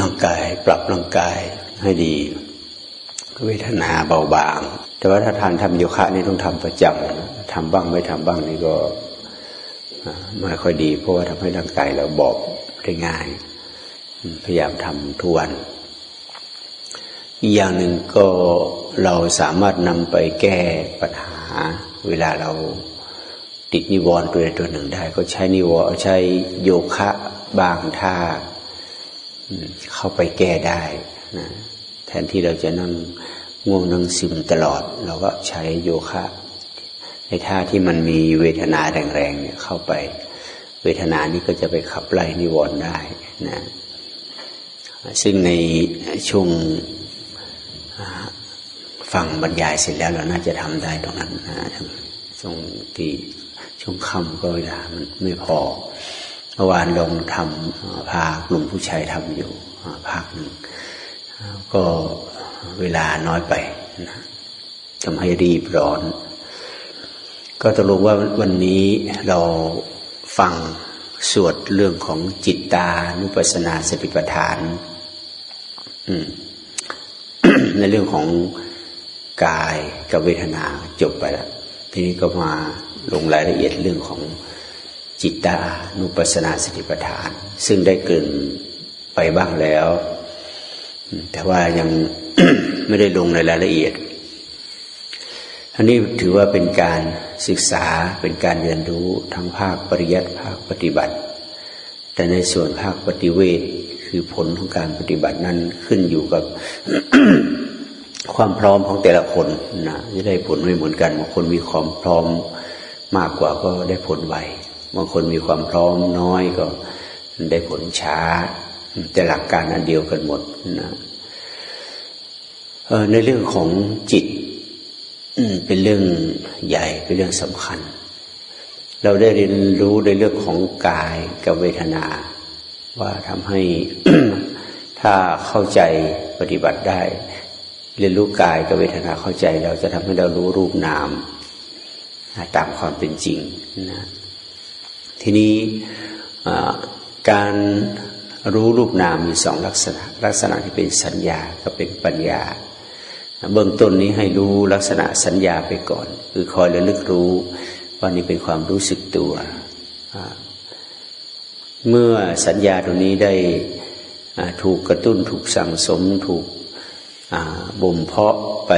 ร่างกายปรับร่างกายให้ดี เวทนาเบาบาง แต่ว่าถ้าทานทำโยคะนี่ต้องทำประจำทำบ้างไม่ทำบ้างนี่ก็ไม่ค่อยดี เพราะว่าทำให้ร่างกายเราบอบได้ง่าย พยายามทำทุกวันอีกอย่างหนึ่งก็เราสามารถนำไปแก้ปัญหา เวลาเราติดนิวรณ์ตัวใดตัวหนึ่งได้ ก็ใช้นิวรณ์ใช้โยคะบางท่า เข้าไปแก้ได้นะแทนที่เราจะนั่งง่วงนั่งซึมตลอด เราก็ใช้โยคะในท่าที่มันมีเวทนาแรงๆเนี่ยเข้าไป เวทนานี้ก็จะไปขับไล่นิวรณ์ได้นะซึ่งในช่วงฟังบรรยายเสร็จแล้วเราน่าจะทำได้ตรงนั้นนะช่วงที่ช่วงค่ำก็เวลามันไม่พอ เมื่อวานลงทำพากลุ่มผู้ชายทำอยู่ภาคหนึ่งก็เวลาน้อยไปนะทำให้รีบร้อน ก็ตกลงว่าวันนี้เราฟังสวดเรื่องของจิตตานุปัสสนาสติปัฏฐานในเรื่องของกายกับเวทนาจบไปแล้ว ทีนี้ก็มาลงรายละเอียดเรื่องของ จิตตานุปัสสนาสติปัฏฐาน ซึ่งได้เกินไปบ้างแล้ว แต่ว่ายังไม่ได้ลงในรายละเอียด อันนี้ถือว่าเป็นการศึกษาเป็นการเรียนรู้ทั้งภาคปริยัติภาคปฏิบัติ แต่ในส่วนภาคปฏิเวทคือผลของการปฏิบัตินั้นขึ้นอยู่กับความพร้อมของแต่ละคนนะจะได้ผลไม่เหมือนกันบางคนมีความพร้อมมากกว่าก็ได้ผลไว บางคนมีความพร้อมน้อยก็ได้ผลช้า แต่หลักการอันเดียวกันหมดนะในเรื่องของจิตเป็นเรื่องใหญ่เป็นเรื่องสำคัญ เราได้เรียนรู้ในเรื่องของกายกับเวทนา ว่าทำให้ถ้าเข้าใจปฏิบัติได้ เรียนรู้กายกับเวทนาเข้าใจ เราจะทำให้เรารู้รูปนามตามความเป็นจริงนะ ทีนี้การรู้รูปนามมีสองลักษณะ ลักษณะที่เป็นสัญญาก็เป็นปัญญา เบื้องต้นนี้ให้รู้ลักษณะสัญญาไปก่อน คือคอยระลึกรู้ว่านี่เป็นความรู้สึกตัว เมื่อสัญญาตรงนี้ได้ถูกกระตุ้นถูกสั่งสมถูกบ่มเพาะไป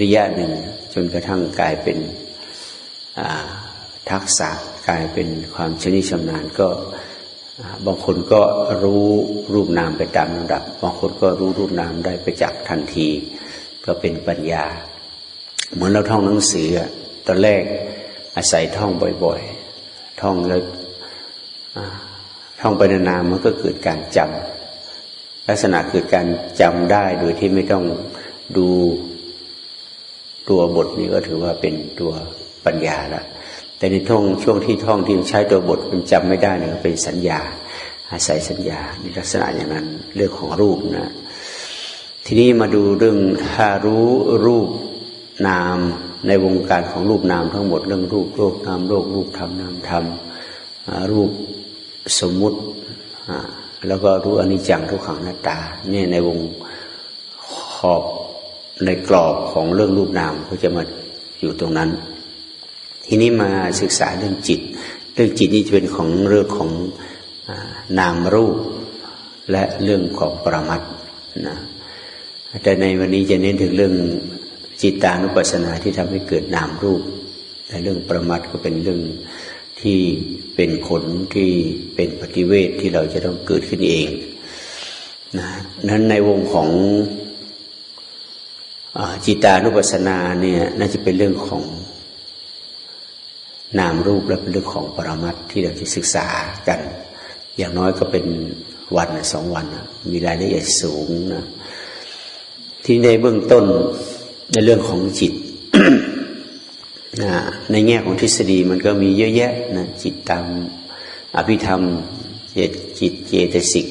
ระยะหนึ่ง จนกระทั่งกลายเป็นทักษะ กลายเป็นความชนิดชำนาญก็บางคนก็รู้รูปนามไปตามลำดับ บางคนก็รู้รูปนามได้ไปจากทันที ก็เป็นปัญญา เหมือนเราท่องหนังสือตอนแรกอาศัยท่องบ่อยๆ ท่องแล้วท่องไปนานๆมันก็เกิดการจำลักษณะเกิดการจำได้โดยที่ไม่ต้องดูตัวบทนี้ก็ถือว่าเป็นตัวปัญญาแล้ว แต่ในท่องช่วงที่ท่องที่ใช้ตัวบทมันจำไม่ได้เนี่ยเป็นสัญญา อาศัยสัญญาในลักษณะอย่างนั้นเรื่องของรูปนะทีนี้มาดูเรื่องถ้ารู้รูปนามในวงการของรูปนามทั้งหมดเรื่องรูปโลกนามโลกรูปธรรมนามธรรมรูปสมมุติแล้วก็รู้อนิจจังทุกขังหน้าตาเนี่ยในวงขอบในกรอบของเรื่องรูปนามก็จะมาอยู่ตรงนั้น ทีนี้มาศึกษาเรื่องจิต เรื่องจิตนี่จะเป็นของเรื่องของนามรูป และเรื่องของปรมัตนะแต่ในวันนี้จะเน้นถึงเรื่องจิตตานุปัสสนาที่ทำให้เกิดนามรูปแต่เรื่องประมัตก็เป็นเรื่องที่เป็นผลที่เป็นปฏิเวทที่เราจะต้องเกิดขึ้นเองนะนั้นในวงของจิตานุปัสสนาเนี่ยน่าจะเป็นเรื่องของ นามรูปและเป็นเรื่องของปรมัตที่เราจะศึกษากัน อย่างน้อยก็เป็นวันสองวัน มีรายละเอียดสูงนะที่ในเบื้องต้นในเรื่องของจิตนะในแง่ของทฤษฎีมันก็มีเยอะแยะนะจิตตามอภิธรรมจิตเจตสิก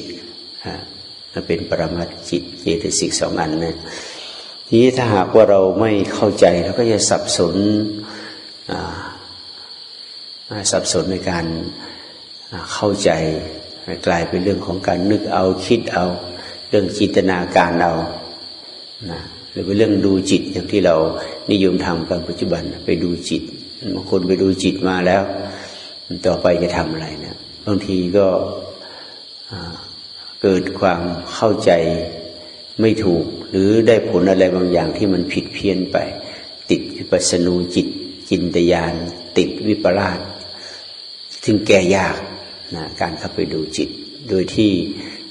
นะเป็นปรมัตจิตเจตสิกสองอันนะทีนี้ถ้าหากว่าเราไม่เข้าใจเราก็จะสับสนอะ สับสนในการเข้าใจกลายเป็นเรื่องของการนึกเอาคิดเอา เรื่องจินตนาการเอานะหรือเป็นเรื่องดูจิตอย่างที่เรานิยมทำกันปัจจุบันไปดูจิตบางคนไปดูจิตมาแล้ว ต่อไปจะทำอะไรนะบางทีก็เกิดความเข้าใจไม่ถูก หรือได้ผลอะไรบางอย่างที่มันผิดเพี้ยนไป ติดวิปัสนูจิตจินตยาน ติดวิปลาส ซึ่งแก้ยากนะการเข้าไปดูจิต โดยที่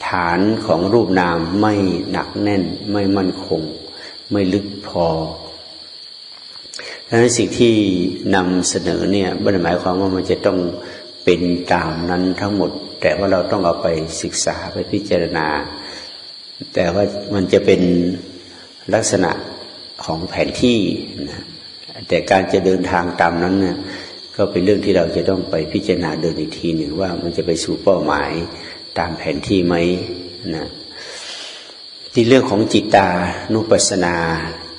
ฐานของรูปนามไม่หนักแน่น ไม่มั่นคง ไม่ลึกพอดังนั้นสิ่งที่นำเสนอเนี่ยไม่ได้หมายความว่ามันจะต้องเป็นตามนั้นทั้งหมด แต่ว่าเราต้องเอาไปศึกษาไปพิจารณา แต่ว่ามันจะเป็นลักษณะของแผนที่นะแต่การจะเดินทางตามนั้นเนี่ย ก็เป็นเรื่องที่เราจะต้องไปพิจารณาเดินอีกทีหนึ่งว่ามันจะไปสู่เป้าหมายตามแผนที่ไหมนะที่เรื่องของจิตตานุปัสสนา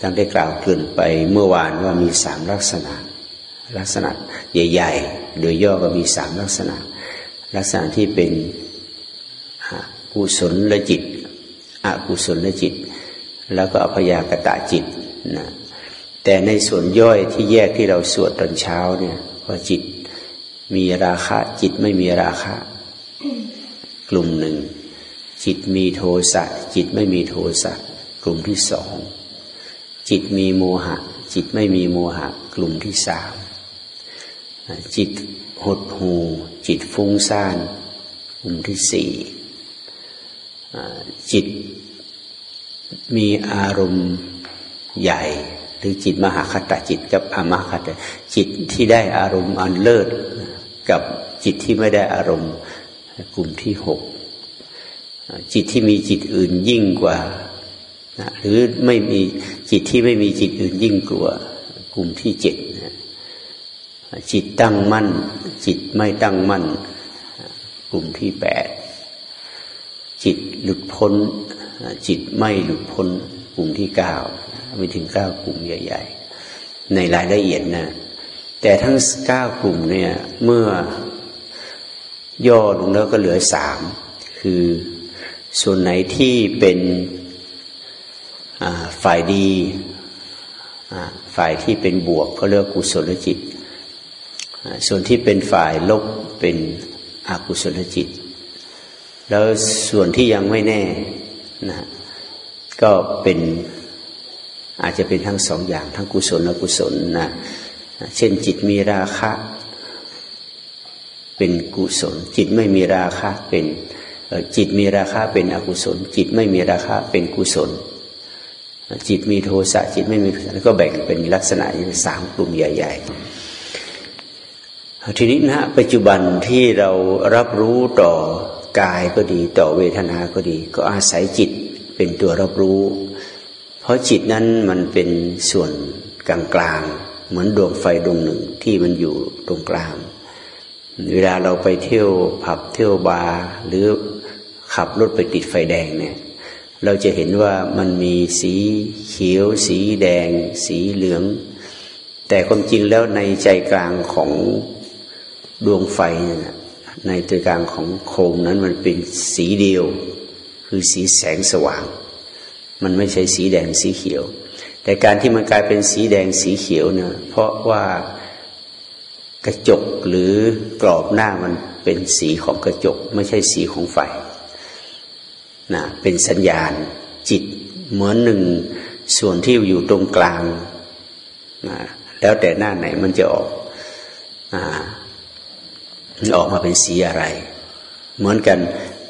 ตั้งได้กล่าวเกินไปเมื่อวานว่ามีสามลักษณะ ลักษณะใหญ่ๆ โดยย่อก็มีสามลักษณะ ลักษณะที่เป็นกุศลและจิตอกุศลและจิต แล้วก็อภยากตะจิตนะแต่ในส่วนย่อยที่แยกที่เราสวดตอนเช้าเนี่ย ว่าจิตมีราคะ จิตไม่มีราคะ กลุ่มหนึ่ง จิตมีโทสะจิตไม่มีโทสะกลุ่มที่สองจิตมีโมหะ จิตไม่มีโมหะ กลุ่มที่สามจิตหดหู จิตฟุ้งซ่าน กลุ่มที่สี่จิตมีอารมณ์ใหญ่ หรือจิตมหาคตจิตกับอมคตจิตที่ได้อารมณ์อันเลิศกับจิตที่ไม่ได้อารมณ์กลุ่มที่หกจิตที่มีจิตอื่นยิ่งกว่าหรือไม่มีจิตที่ไม่มีจิตอื่นยิ่งกว่ากลุ่มที่เจ็ดจิตตั้งมั่น จิตไม่ตั้งมั่น กลุ่มที่แปดจิตหลุดพ้น จิตไม่หลุดพ้น กลุ่มที่เก้า มีถึงเก้ากลุ่มใหญ่ ๆ ในรายละเอียดนะ แต่ทั้งเก้ากลุ่มเนี่ย เมื่อย่อลงแล้วก็เหลือสามคือส่วนไหนที่เป็นฝ่ายดีฝ่ายที่เป็นบวกก็เรียกกุศลจิต ส่วนที่เป็นฝ่ายลบเป็นอกุศลจิต แล้วส่วนที่ยังไม่แน่นะก็เป็น อาจจะเป็นทั้งสองอย่างทั้งกุศลและกุศลนะเช่นจิตมีราคะ เป็นกุศล จิตไม่มีราคะเป็นจิตมีราคะเป็นอกุศล จิตไม่มีราคะเป็นกุศล จิตมีโทสะจิตไม่มีแล้วก็แบ่งเป็นลักษณะอยู่สามกลุ่มใหญ่ ๆ ทีนี้นะปัจจุบันที่เรารับรู้ต่อกายก็ดีต่อเวทนาก็ดี ก็อาศัยจิตเป็นตัวรับรู้ เพราะจิตนั้นมันเป็นส่วนกลางๆ เหมือนดวงไฟดวงหนึ่งที่มันอยู่ตรงกลาง เวลาเราไปเที่ยวผับเที่ยวบาร์หรือขับรถไปติดไฟแดงเนี่ย เราจะเห็นว่ามันมีสีเขียว สีแดง สีเหลือง แต่ความจริงแล้วในใจกลางของดวงไฟเนี่ยในใจกลางของโคมนั้นมันเป็นสีเดียว คือสีแสงสว่าง มันไม่ใช่สีแดงสีเขียว แต่การที่มันกลายเป็นสีแดงสีเขียวเนี่ยเพราะว่ากระจกหรือกรอบหน้ามันเป็นสีของกระจก ไม่ใช่สีของไฟนะเป็นสัญญาณจิตเหมือนหนึ่งส่วนที่อยู่ตรงกลางนะแล้วแต่หน้าไหนมันจะออกอออกมาเป็นสีอะไร เหมือนกัน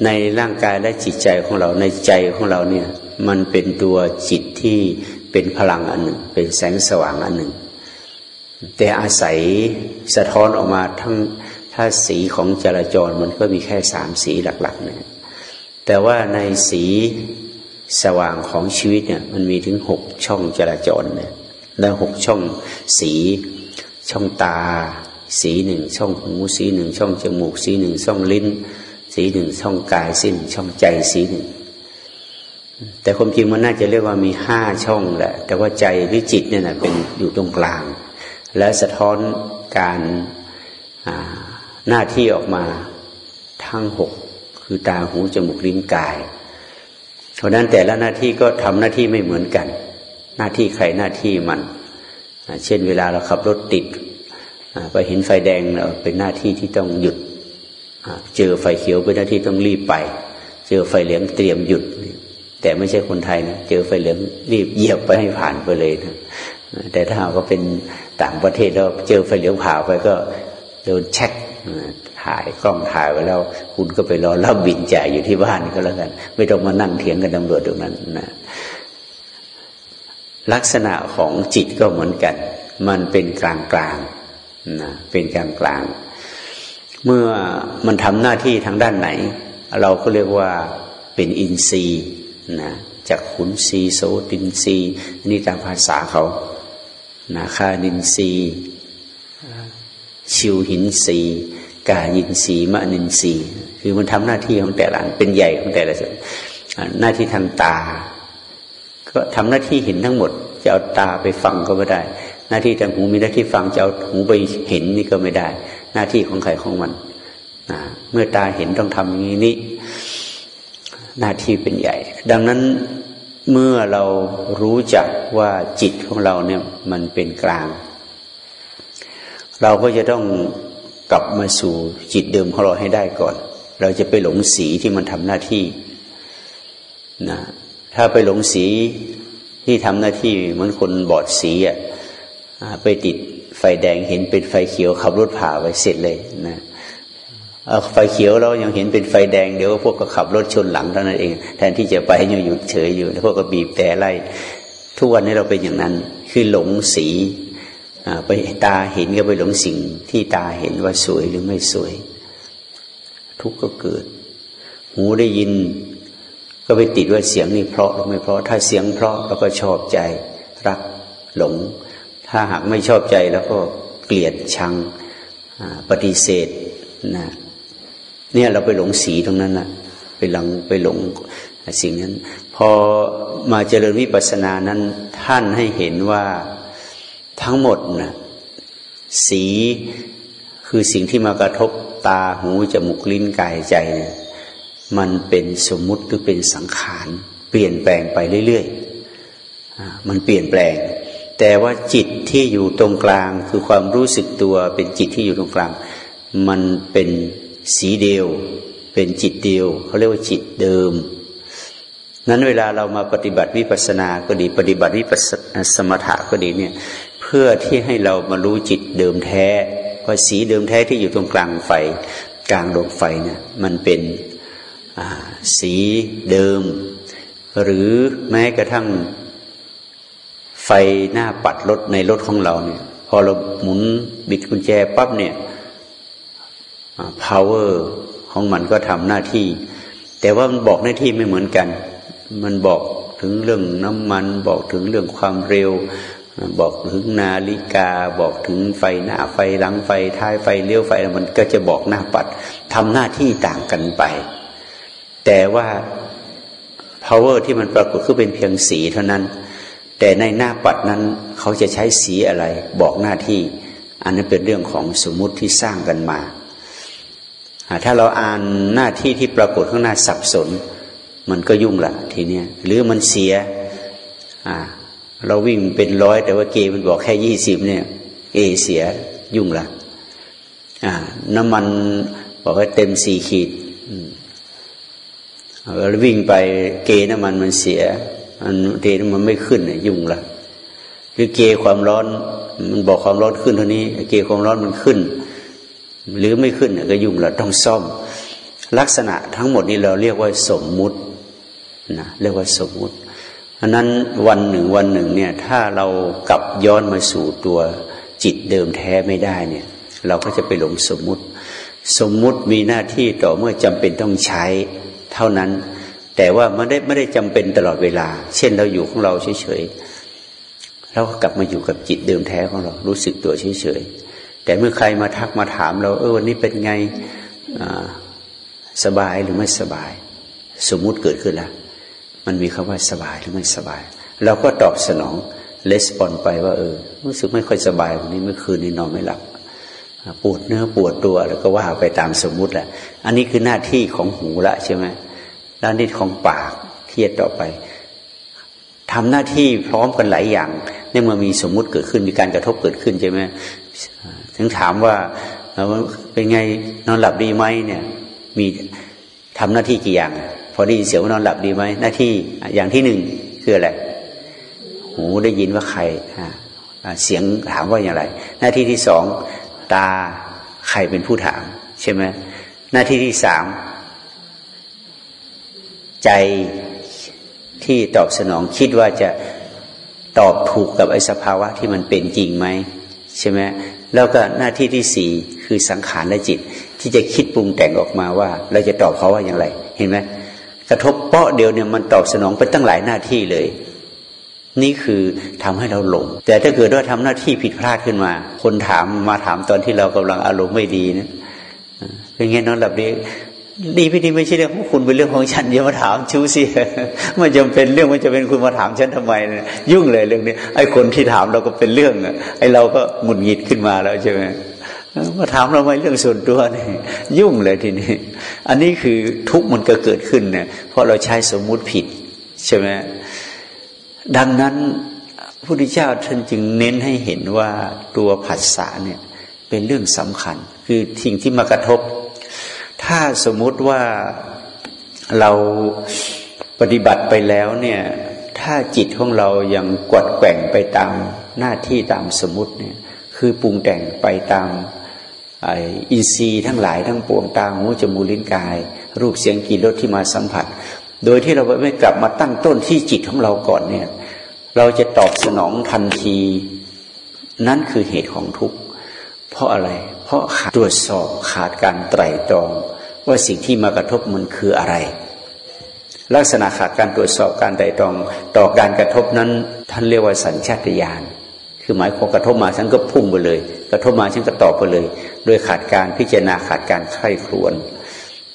ในร่างกายและจิตใจของเราในใจของเราเนี่ย มันเป็นตัวจิตที่เป็นพลังอันหนึ่ง เป็นแสงสว่างอันหนึ่ง แต่อาศัยสะท้อนออกมาทั้งถ้าสีของจราจรมันก็มีแค่สามสีหลักๆเนี่ยแต่ว่าในสีสว่างของชีวิตเนี่ย มันมีถึงหกช่องจราจรเนี่ยแล้วหกช่องสี ช่องตา สีหนึ่งช่องหูสีหนึ่งช่องจมูก สีหนึ่งช่องลิ้น สีหนึ่งช่องกายสีหนึ่งช่องใจสีหนึ่ง แต่ความจริงมันน่าจะเรียกว่ามีห้าช่องแหละ แต่ว่าใจหรือจิตเนี่ยนะเป็นอยู่ตรงกลาง และสะท้อนการหน้าที่ออกมาทั้งหกคือตาหูจมูกลิ้นกาย เพราะนั้นแต่ละหน้าที่ก็ทำหน้าที่ไม่เหมือนกัน หน้าที่ใครหน้าที่มัน เช่นเวลาเราขับรถติดไปเห็นไฟแดงเราเป็นหน้าที่ที่ต้องหยุด เจอไฟเขียวเป็นหน้าที่ต้องรีบไป เจอไฟเหลืองเตรียมหยุด แต่ไม่ใช่คนไทยนะเจอไฟเหลืองรีบเหยียบไปให้ผ่านไปเลยนะแต่ถ้าเราก็เป็นต่างประเทศแล้วเจอไฟเหลืองผ่าไปก็โดนเช็คถ่ายกล้องถ่ายไว้แล้ว คุณก็ไปรอรับบินจ่ายอยู่ที่บ้านก็แล้วกัน ไม่ต้องมานั่งเถียงกับตำรวจตรงนั้นนะลักษณะของจิตก็เหมือนกัน มันเป็นกลางกลางนะเป็นกลางกลาง เมื่อมันทำหน้าที่ทางด้านไหน เราก็เรียกว่าเป็นอินทรีย์ นะจากขุนซีโสตินซีนี่ตามภาษาเขานาคานินซีชิวหินซีกายินซีมะนินซีคือมันทำหน้าที่ของแต่ละเป็นใหญ่ของแต่ละส่วนหน้าที่ทางตา ก็ทำหน้าที่เห็นทั้งหมด จะเอาตาไปฟังก็ไม่ได้ หน้าที่ทางหูมีหน้าที่ฟังจะเอาหูไปเห็นนี่ก็ไม่ได้ หน้าที่ของใครของมันนะเมื่อตาเห็นต้องทำอย่างนี้นี่ หน้าที่เป็นใหญ่ ดังนั้นเมื่อเรารู้จักว่าจิตของเราเนี่ยมันเป็นกลาง เราก็จะต้องกลับมาสู่จิตเดิมของเราให้ได้ก่อน เราจะไปหลงสีที่มันทำหน้าที่นะถ้าไปหลงสีที่ทำหน้าที่เหมือนคนบอดสีอะไปติดไฟแดงเห็นเป็นไฟเขียวขับรถผ่าไปเสร็จเลยนะ ไฟเขียวเรายังเห็นเป็นไฟแดงเดี๋ยวพวกก็ขับรถชนหลังเท่านั้นเอง แทนที่จะไปอยู่หยุดเฉยอยู่พวกก็บีบแต่ไล่ทุกวันนี้เราเป็นอย่างนั้น คือหลงสีไปตาเห็นก็ไปหลงสิ่งที่ตาเห็นว่าสวยหรือไม่สวย ทุกข์ก็เกิด หูได้ยิน ก็ไปติดว่าเสียงนี่เพราะหรือไม่เพราะถ้าเสียงเพราะเราก็ชอบใจรักหลง ถ้าหากไม่ชอบใจแล้วก็เกลียดชังปฏิเสธนะ เนี่ยเราไปหลงสีตรงนั้นนะไปหลังไปหลงสิ่งนั้น พอมาเจริญวิปัสสนานั้น ท่านให้เห็นว่าทั้งหมดนะสีคือสิ่งที่มากระทบตาหูจมูกลิ้นกายใจเนี่ยมันเป็นสมมุติหรือเป็นสังขาร เปลี่ยนแปลงไปเรื่อยๆมันเปลี่ยนแปลง แต่ว่าจิตที่อยู่ตรงกลางคือความรู้สึกตัวเป็นจิตที่อยู่ตรงกลาง มันเป็น สีเดียว เป็นจิตเดียวเขาเรียกว่าจิตเดิม นั้นเวลาเรามาปฏิบัติวิปัสสนาก็ดีปฏิบัติวิปัสสมถะก็ดีเนี่ยเพื่อที่ให้เรามารู้จิตเดิมแท้ว่าสีเดิมแท้ที่อยู่ตรงกลางไฟ กลางดวงไฟเนี่ยมันเป็นสีเดิม หรือแม้กระทั่งไฟหน้าปัดรถในรถของเราเนี่ย พอเราหมุนบิดกุญแจปั๊บเนี่ย power ของมันก็ทำหน้าที่ แต่ว่ามันบอกหน้าที่ไม่เหมือนกัน มันบอกถึงเรื่องน้ำมัน บอกถึงเรื่องความเร็ว บอกถึงนาฬิกา บอกถึงไฟหน้าไฟหลังไฟท้ายไฟเลี้ยวไฟมันก็จะบอกหน้าปัดทำหน้าที่ต่างกันไป แต่ว่า power ที่มันปรากฏคือเป็นเพียงสีเท่านั้น แต่ในหน้าปัดนั้นเขาจะใช้สีอะไร บอกหน้าที่ อันนั้นเป็นเรื่องของสมมุติที่สร้างกันมา ถ้าเราอ่านหน้าที่ที่ปรากฏข้างหน้าสับสน มันก็ยุ่งละทีเนี้ยหรือมันเสียเราวิ่งเป็นร้อยแต่ว่าเกมันบอกแค่ยี่สิบเนี่ย เอเสียยุ่งละน้ำมันบอกว่าเต็มสี่ขีดเราวิ่งไปเกน้ำมันมันเสียอันเทน้ำมันไม่ขึ้นยุ่งละหรือเกความร้อน มันบอกความร้อนขึ้นเท่านี้ เกความร้อนมันขึ้น หรือไม่ขึ้นก็ยุ่งเราต้องซ่อม ลักษณะทั้งหมดนี้เราเรียกว่าสมมุตินะเรียกว่าสมมุติอันนั้นวันหนึ่งวันหนึ่งเนี่ยถ้าเรากลับย้อนมาสู่ตัวจิตเดิมแท้ไม่ได้เนี่ย เราก็จะไปหลงสมมุติ สมมุติมีหน้าที่ต่อเมื่อจำเป็นต้องใช้เท่านั้น แต่ว่าไม่ได้ไม่ได้จำเป็นตลอดเวลา เช่นเราอยู่ของเราเฉยๆเราก็กลับมาอยู่กับจิตเดิมแท้ของเรารู้สึกตัวเฉยๆ แต่เมื่อใครมาทักมาถามเรา เออวันนี้เป็นไงสบายหรือไม่สบาย สมมุติเกิดขึ้นแล้วมันมีคำว่าสบายหรือไม่สบาย เราก็ตอบสนองレスปอนไปว่าเออรู้สึกไม่ค่อยสบายวันนี้เมื่อคืนนี้นอนไม่หลับปวดเนื้อปวดตัวแล้วก็ว่าไปตามสมมุติแหละอันนี้คือหน้าที่ของหูละใช่ไหมด้านนี้ของปากเทียดต่อไปทำหน้าที่พร้อมกันหลายอย่างในเมื่อมีสมมุติเกิดขึ้นมีการกระทบเกิดขึ้นใช่ไหม ถึงถามว่าเป็นไงนอนหลับดีไหมเนี่ย มีทำหน้าที่กี่อย่าง พอได้ยินเสียงว่านอนหลับดีไหมหน้าที่อย่างที่หนึ่งคืออะไรหูได้ยินว่าใครเสียงถามว่าอย่างไร หน้าที่ที่สองตาใครเป็นผู้ถาม ใช่ไหมหน้าที่ที่สามใจที่ตอบสนองคิดว่าจะตอบถูกกับไอ้สภาวะที่มันเป็นจริงไหม ใช่ไหมแล้วก็หน้าที่ที่สี่คือสังขารและจิต ที่จะคิดปรุงแต่งออกมาว่า เราจะตอบเขาว่าอย่างไร เห็นไหมกระทบเปาะเดียวเนี่ยมันตอบสนองไปตั้งหลายหน้าที่เลย นี่คือทำให้เราหลง แต่ถ้าเกิดว่าทำหน้าที่ผิดพลาดขึ้นมา คนถามมาถามตอนที่เรากำลังอารมณ์ไม่ดีนะเป็นไงนอนหลับดี ดีไม่ดีไม่ใช่เรื่องของคุณเป็นเรื่องของฉันอย่ามาถามชู้สิมันจำเป็นเรื่องมันจะเป็นคุณมาถามฉันทำไมเนี่ยยุ่งเลยเรื่องนี้ไอ้คนที่ถามเราก็เป็นเรื่องไอ้เราก็หงุดหงิดขึ้นมาแล้วใช่ไหมมาถามเราไม่เรื่องส่วนตัวนี่ยุ่งเลยทีนี้ อันนี้คือทุกมันก็เกิดขึ้นเนี่ยเพราะเราใช้สมมุติผิดใช่ไหมดังนั้นพระพุทธเจ้าท่านจึงเน้นให้เห็นว่าตัวผัสสะเนี่ยเป็นเรื่องสำคัญ คือสิ่งที่มากระทบ ถ้าสมมุติว่าเราปฏิบัติไปแล้วเนี่ย ถ้าจิตของเรายังกวดแกว่งไปตามหน้าที่ตามสมมติเนี่ย คือปรุงแต่งไปตามอินทรีย์ทั้งหลายทั้งปวงตาหูจมูกลิ้นกาย รูปเสียงกลิ่นรสที่มาสัมผัส โดยที่เราไม่กลับมาตั้งต้นที่จิตของเราก่อนเนี่ย เราจะตอบสนองทันที นั่นคือเหตุของทุกข์เพราะอะไร เพราะขาดตรวจสอบขาดการไตรตรอง ว่าสิ่งที่มากระทบมันคืออะไร ลักษณะขาดการตรวจสอบการใดตรอง ต่อการกระทบนั้น ท่านเรียกว่าสัญชาตญาณคือหมายความกระทบมาฉันก็พุ่งไปเลย กระทบมาฉันก็ตอบไปเลย โดยขาดการพิจารณาขาดการใคร่ครวญ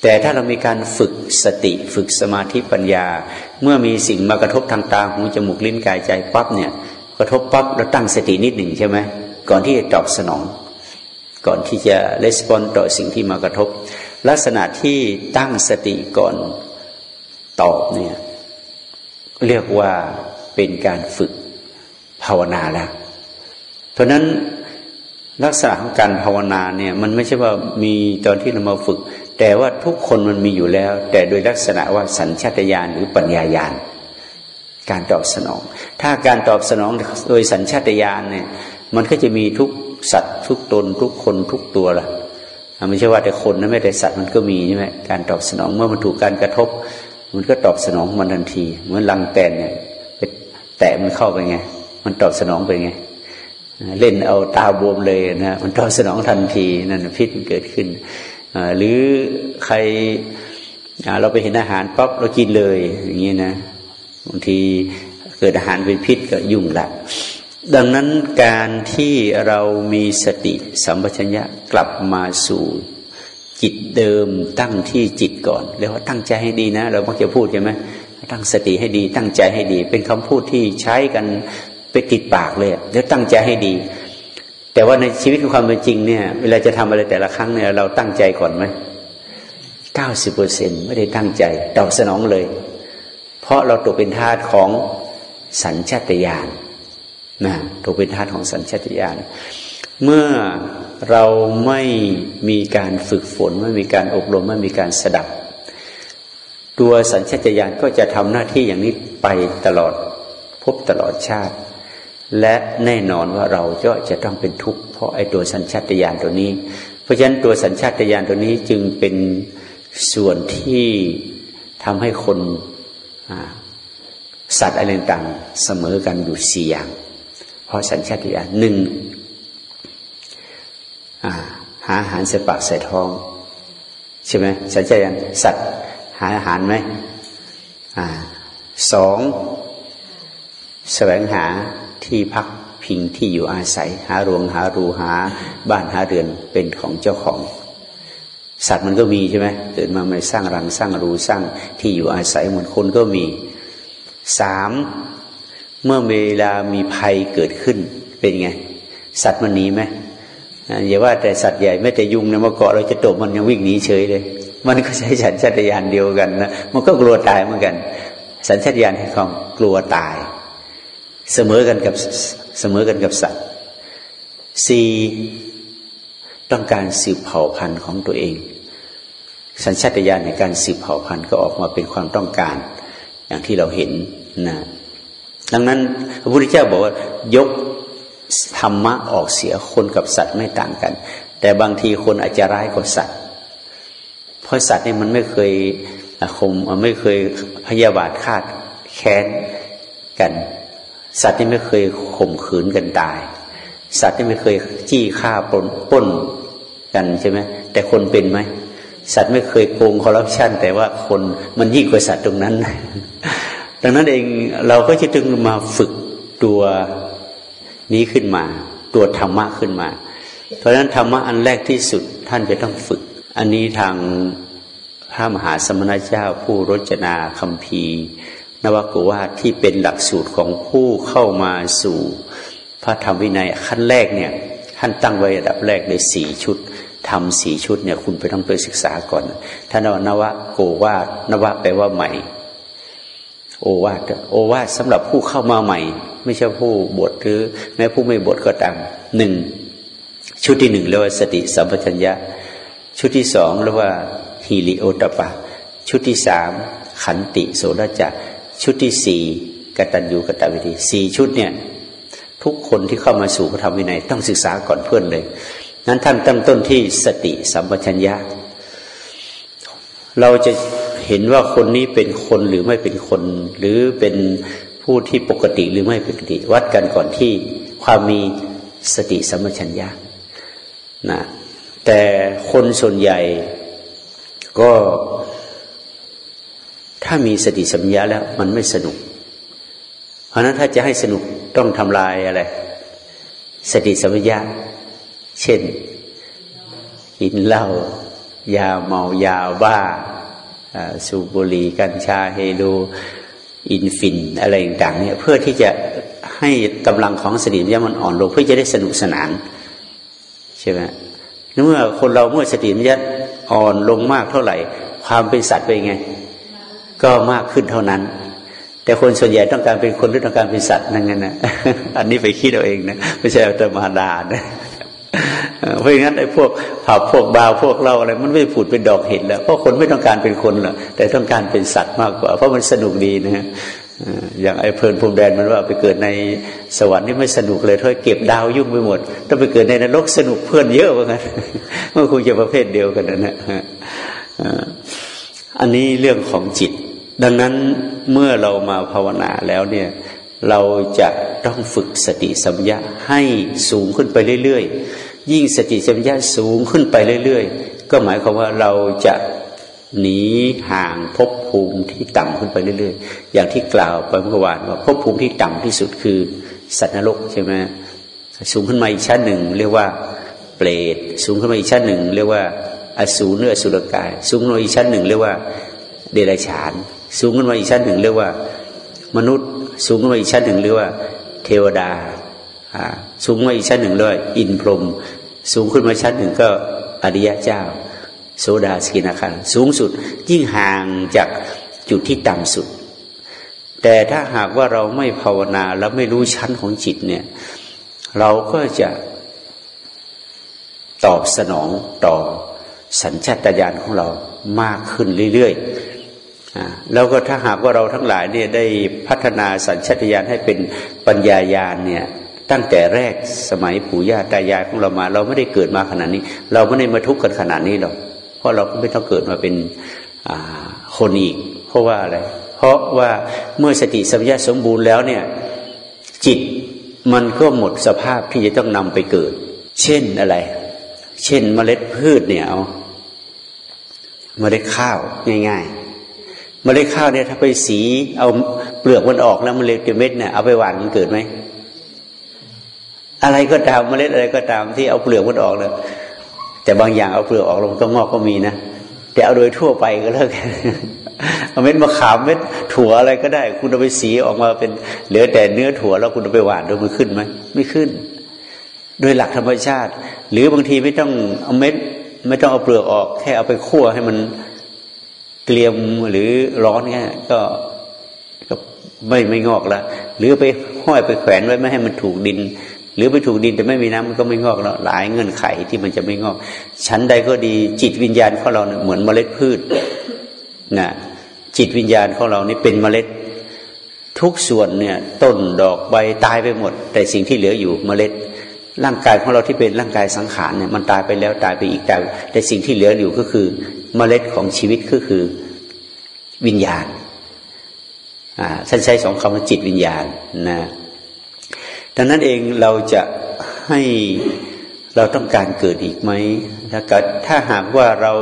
แต่ถ้าเรามีการฝึกสติฝึกสมาธิปัญญา เมื่อมีสิ่งมากระทบทางตาหูจมูกลิ้นกายใจปั๊บเนี่ย กระทบปั๊บเราตั้งสตินิดหนึ่งใช่ไหมก่อนที่จะตอบสนอง ก่อนที่จะレスปอนต่อสิ่งที่มากระทบ ลักษณะที่ตั้งสติก่อนตอบเนี่ยเรียกว่าเป็นการฝึกภาวนาแล้ว เพราะนั้นลักษณะของการภาวนาเนี่ยมันไม่ใช่ว่ามีตอนที่เรามาฝึก แต่ว่าทุกคนมันมีอยู่แล้ว แต่โดยลักษณะว่าสัญชาตญาณหรือปัญญาญาณการตอบสนอง ถ้าการตอบสนองโดยสัญชาตญาณเนี่ยมันก็จะมีทุก สัตว์ทุกตนทุกคนทุกตัวละไม่ใช่ว่าแต่คนนะไม่แต่สัตว์มันก็มีใช่ไหมการตอบสนองเมื่อมันถูกการกระทบ มันก็ตอบสนองมันทันที เหมือนลังแตนเนี่ยไปแตะมันเข้าไปไง มันตอบสนองไปไง เล่นเอาตาบวมเลยนะมันตอบสนองทันทีนั่นพิษมันเกิดขึ้นหรือใครเราไปเห็นอาหารปั๊บเรากินเลยอย่างนี้นะบางทีเกิดอาหารเป็นพิษก็ยุ่งละ ดังนั้นการที่เรามีสติสัมปชัญญะกลับมาสู่จิตเดิมตั้งที่จิตก่อนเรียกว่าตั้งใจให้ดีนะ เรามักจะพูดใช่ไหมตั้งสติให้ดีตั้งใจให้ดี เป็นคำพูดที่ใช้กันไปติดปากเลยแล้วตั้งใจให้ดี แต่ว่าในชีวิตความเป็นจริงเนี่ย เวลาจะทำอะไรแต่ละครั้งเนี่ยเราตั้งใจก่อนไหมเก้าสิบเปอร์เซ็นไม่ได้ตั้งใจตอบสนองเลย เพราะเราตกเป็นทาสของสัญชาตญาณ นะตกเป็นธาตุของสัญชาตญาณเมื่อเราไม่มีการฝึกฝน ไม่มีการอบรมไม่มีการสดับ ตัวสัญชาตญาณก็จะทำหน้าที่อย่างนี้ไปตลอดพบตลอดชาติ และแน่นอนว่าเราจะจะต้องเป็นทุกข์เพราะไอ้ตัวสัญชาตญาณตัวนี้ เพราะฉะนั้นตัวสัญชาตญาณตัวนี้จึงเป็นส่วนที่ทำให้คนสัตว์อะไรต่างเสมอกันอยู่สี่อย่าง เพราะสัญชาติญาณหนึ่งหาอาหารเสปากใส่ท้อง ใช่ไหมสัญชาติญาณสัตว์หาอาหารไหมสองแสวงหาที่พักพิงที่อยู่อาศัย หาโรงหารูหาบ้านหาเรือนเป็นของเจ้าของ สัตว์มันก็มีใช่ไหมเกิดมาไม่สร้างรังสร้างรูสร้างที่อยู่อาศัยเหมือนคนก็มีสาม เมื่อเวลามีภัยเกิดขึ้นเป็นไง สัตว์มันหนีไหมอย่าว่าแต่สัตว์ใหญ่ไม่แต่ยุงนี่ยมาเกาะเราจะตบมันยังวิ่งหนีเฉยเลย มันก็ใช้สัญชาตญาณเดียวกันนะมันก็กลัวตายเหมือนกัน สัญชาตญาณแห่งความกลัวตาย เสมอกันกับเสมอกันกับสัตว์สี่ต้องการสืบเผ่าพันธุ์ของตัวเอง สัญชาตญาณในการสืบเผ่าพันธุ์ก็ออกมาเป็นความต้องการ อย่างที่เราเห็นนะ ดังนั้นพระพุทธเจ้าบอกว่ายกธรรมะออกเสียคนกับสัตว์ไม่ต่างกัน แต่บางทีคนอาจจะร้ายกว่าสัตว์ เพราะสัตว์นี่มันไม่เคยคมไม่เคยพยาบาทคาดแค้นกัน สัตว์ที่ไม่เคยข่มขืนกันตาย สัตว์ที่ไม่เคยจี้ฆ่าปล้นปล้นกันใช่ไหมแต่คนเป็นไหมสัตว์ไม่เคยโกงคอร์รัปชันแต่ว่าคนมันยิ่งกว่าสัตว์ตรงนั้น ดังนั้นเองเราก็จะจึงมาฝึกตัวนี้ขึ้นมา ตัวธรรมะขึ้นมา เพราะฉะนั้นธรรมะอันแรกที่สุดท่านจะต้องฝึก อันนี้ทางพระมหาสมณเจ้าผู้รจนาคำพีนวกวาที่เป็นหลักสูตรของผู้เข้ามาสู่ พระธรรมวินัยขั้นแรกเนี่ยท่านตั้งไว้ระดับแรกเลยสี่ชุดทำสี่ชุดเนี่ยคุณไปต้องไปศึกษาก่อนท่านนวโกวาดนวะแปลว่าใหม่ โอวาทโอวาทสำหรับผู้เข้ามาใหม่ ไม่ใช่ผู้บทหรือแม้ผู้ไม่บทก็ตามหนึ่งชุดที่หนึ่งเรียกว่าสติสัมปชัญญะ ชุดที่สองเรียกว่าฮิริโอตปะ ชุดที่สามขันติโสดจักชุดที่สี่กตัญญูกตวิธีสี่ชุดเนี่ยทุกคนที่เข้ามาสู่พระธรรมวินัยต้องศึกษาก่อนเพื่อนเลย นั้นท่านตั้งต้นที่สติสัมปชัญญะ เราจะ เห็นว่าคนนี้เป็นคนหรือไม่เป็นคน หรือเป็นผู้ที่ปกติหรือไม่ปกติ วัดกันก่อนที่ความมีสติสัมปชัญญะนะแต่คนส่วนใหญ่ก็ถ้ามีสติสัมปชัญญะแล้วมันไม่สนุก เพราะนั้นถ้าจะให้สนุกต้องทำลายอะไร สติสัมปชัญญะเช่นกินเหล้ายาเมายาบ้า สูบบุหรี่กัญชาเฮโรอินฟินอะไรต่างเนี่ยเพื่อที่จะให้กำลังของสติมัญมันอ่อนลงเพื่อจะได้สนุกสนานใช่ไหมเมื่อคนเราเมื่อสติมัญอ่อนลงมากเท่าไหร่ ความเป็นสัตว์เป็นไง ก็มากขึ้นเท่านั้น แต่คนส่วนใหญ่ต้องการเป็นคนหรือต้องการเป็นสัตว์นั่นไงนะอันนี้ไปคิดเอาเองนะไม่ใช่เอาแต่มดานะ เพราะงั้นไอ้พวกผับพวกบาพวกเราอะไร มันไม่ผุดเป็นดอกเห็ดแล้วเพราะคนไม่ต้องการเป็นคนหรอกแต่ต้องการเป็นสัตว์มากกว่า เพราะมันสนุกดีนะฮะอย่างไอ้เพลินภูมิแดนมันว่าไปเกิดในสวรรค์นี่ไม่สนุกเลยถ้าเก็บดาวยุ่งไปหมดต้องไปเกิดในนรกสนุกเพื่อนเยอะเหมือนกันมันคงจะประเภทเดียวกันนะฮะอันนี้เรื่องของจิต ดังนั้นเมื่อเรามาภาวนาแล้วเนี่ยเราจะต้องฝึกสติสัมยาให้สูงขึ้นไปเรื่อยๆ ยิ่งสติสัมยาสูงขึ้นไปเรื่อยๆ ก็หมายความว่าเราจะหนีห่างภพภูมิที่ต่ำขึ้นไปเรื่อยๆ อย่างที่กล่าวไปเมื่อวานว่าภพภูมิที่ต่ำที่สุดคือสัตว์นรกใช่ไหมสูงขึ้นมาอีกชั้นหนึ่ง เรียกว่าเปรตสูงขึ้นมาอีกชั้นหนึ่ง เรียกว่าอสูรเนื้อสุรกาย สูงขึ้นมาอีกชั้นหนึ่ง เรียกว่าเดรัจฉาน สูงขึ้นมาอีกชั้นหนึ่ง เรียกว่ามนุษย์ สูงขึ้นมาอีกชั้นหนึ่งเรียกว่า เทวดา สูงขึ้นมาอีกชั้นหนึ่งเรียอินพรหมสูงขึ้นมาชั้นหนึ่งก็อริยะเจ้า โสดาสกินาคันสูงสุดยิ่งห่างจากจุดที่ต่ำสุด แต่ถ้าหากว่าเราไม่ภาวนาแล้วไม่รู้ชั้นของจิตเนี่ย เราก็จะตอบสนองต่อสัญชาตญาณของเรามากขึ้นเรื่อยๆ แล้วก็ถ้าหากว่าเราทั้งหลายเนี่ยได้พัฒนาสัญชาตญาณให้เป็นปัญญายาณเนี่ย ตั้งแต่แรกสมัยปู่ย่าตายายของเรามา เราไม่ได้เกิดมาขนาดนี้ เราไม่ได้มาทุกข์กันขนาดนี้หรอกเพราะเราไม่ต้องเกิดมาเป็นคนอีก เพราะว่าอะไร เพราะว่าเมื่อสติสัมยาสมบูรณ์แล้วเนี่ย จิตมันก็หมดสภาพที่จะต้องนำไปเกิด เช่นอะไร เช่นเมล็ดพืชเนี่ยเอาเมล็ดข้าวง่ายๆ เมล็ดข้าวเนี่ยถ้าไปสีเอาเปลือกมันออกแล้วเมล็ดเม็ดเนี่ยเอาไปหว่านมันเกิดไหม อะไรก็ตามเมล็ดอะไรก็ตามที่เอาเปลือกมันออกเลยแต่บางอย่างเอาเปลือกออกลงต้องงอกก็มีนะแต่เอาโดยทั่วไปก็เลิกเอาเม็ดมะขามเม็ดถั่วอะไรก็ได้ คุณเอาไปสีออกมาเป็นเหลือแต่เนื้อถั่วแล้วคุณเอาไปหวานดูมันขึ้นไหมไม่ขึ้น โดยหลักธรรมชาติ หรือบางทีไม่ต้องเอาเม็ด ไม่ต้องเอาเปลือกออก แค่เอาไปคั่วให้มันเกลียมหรือร้อนแค่ก็ก็ไม่ไม่งอกล้วหรือไปห้อยไปแขวนไว้ไม่ให้มันถูกดิน หรือไปถูกดินแต่ไม่มีน้ำมันก็ไม่งอกแล้วหลายเงื่อนไขที่มันจะไม่งอก ชั้นใดก็ดีจิตวิญญาณของเราเหมือนเมล็ดพืชนะจิตวิญญาณของเรานี่เป็นเมล็ด ทุกส่วนเนี่ย ต้นดอกใบตายไปหมด แต่สิ่งที่เหลืออยู่เมล็ด ร่างกายของเราที่เป็นร่างกายสังขารเนี่ยมันตายไปแล้วตายไปอีกตายแต่สิ่งที่เหลืออยู่ก็คือ เมล็ดของชีวิตก็คือวิญญาณอ่าท่านใช้สองคำว่าจิตวิญญาณนะ ดังนั้นเองเราจะให้เราต้องการเกิดอีกไหมถ้าถ้าหากว่าเรา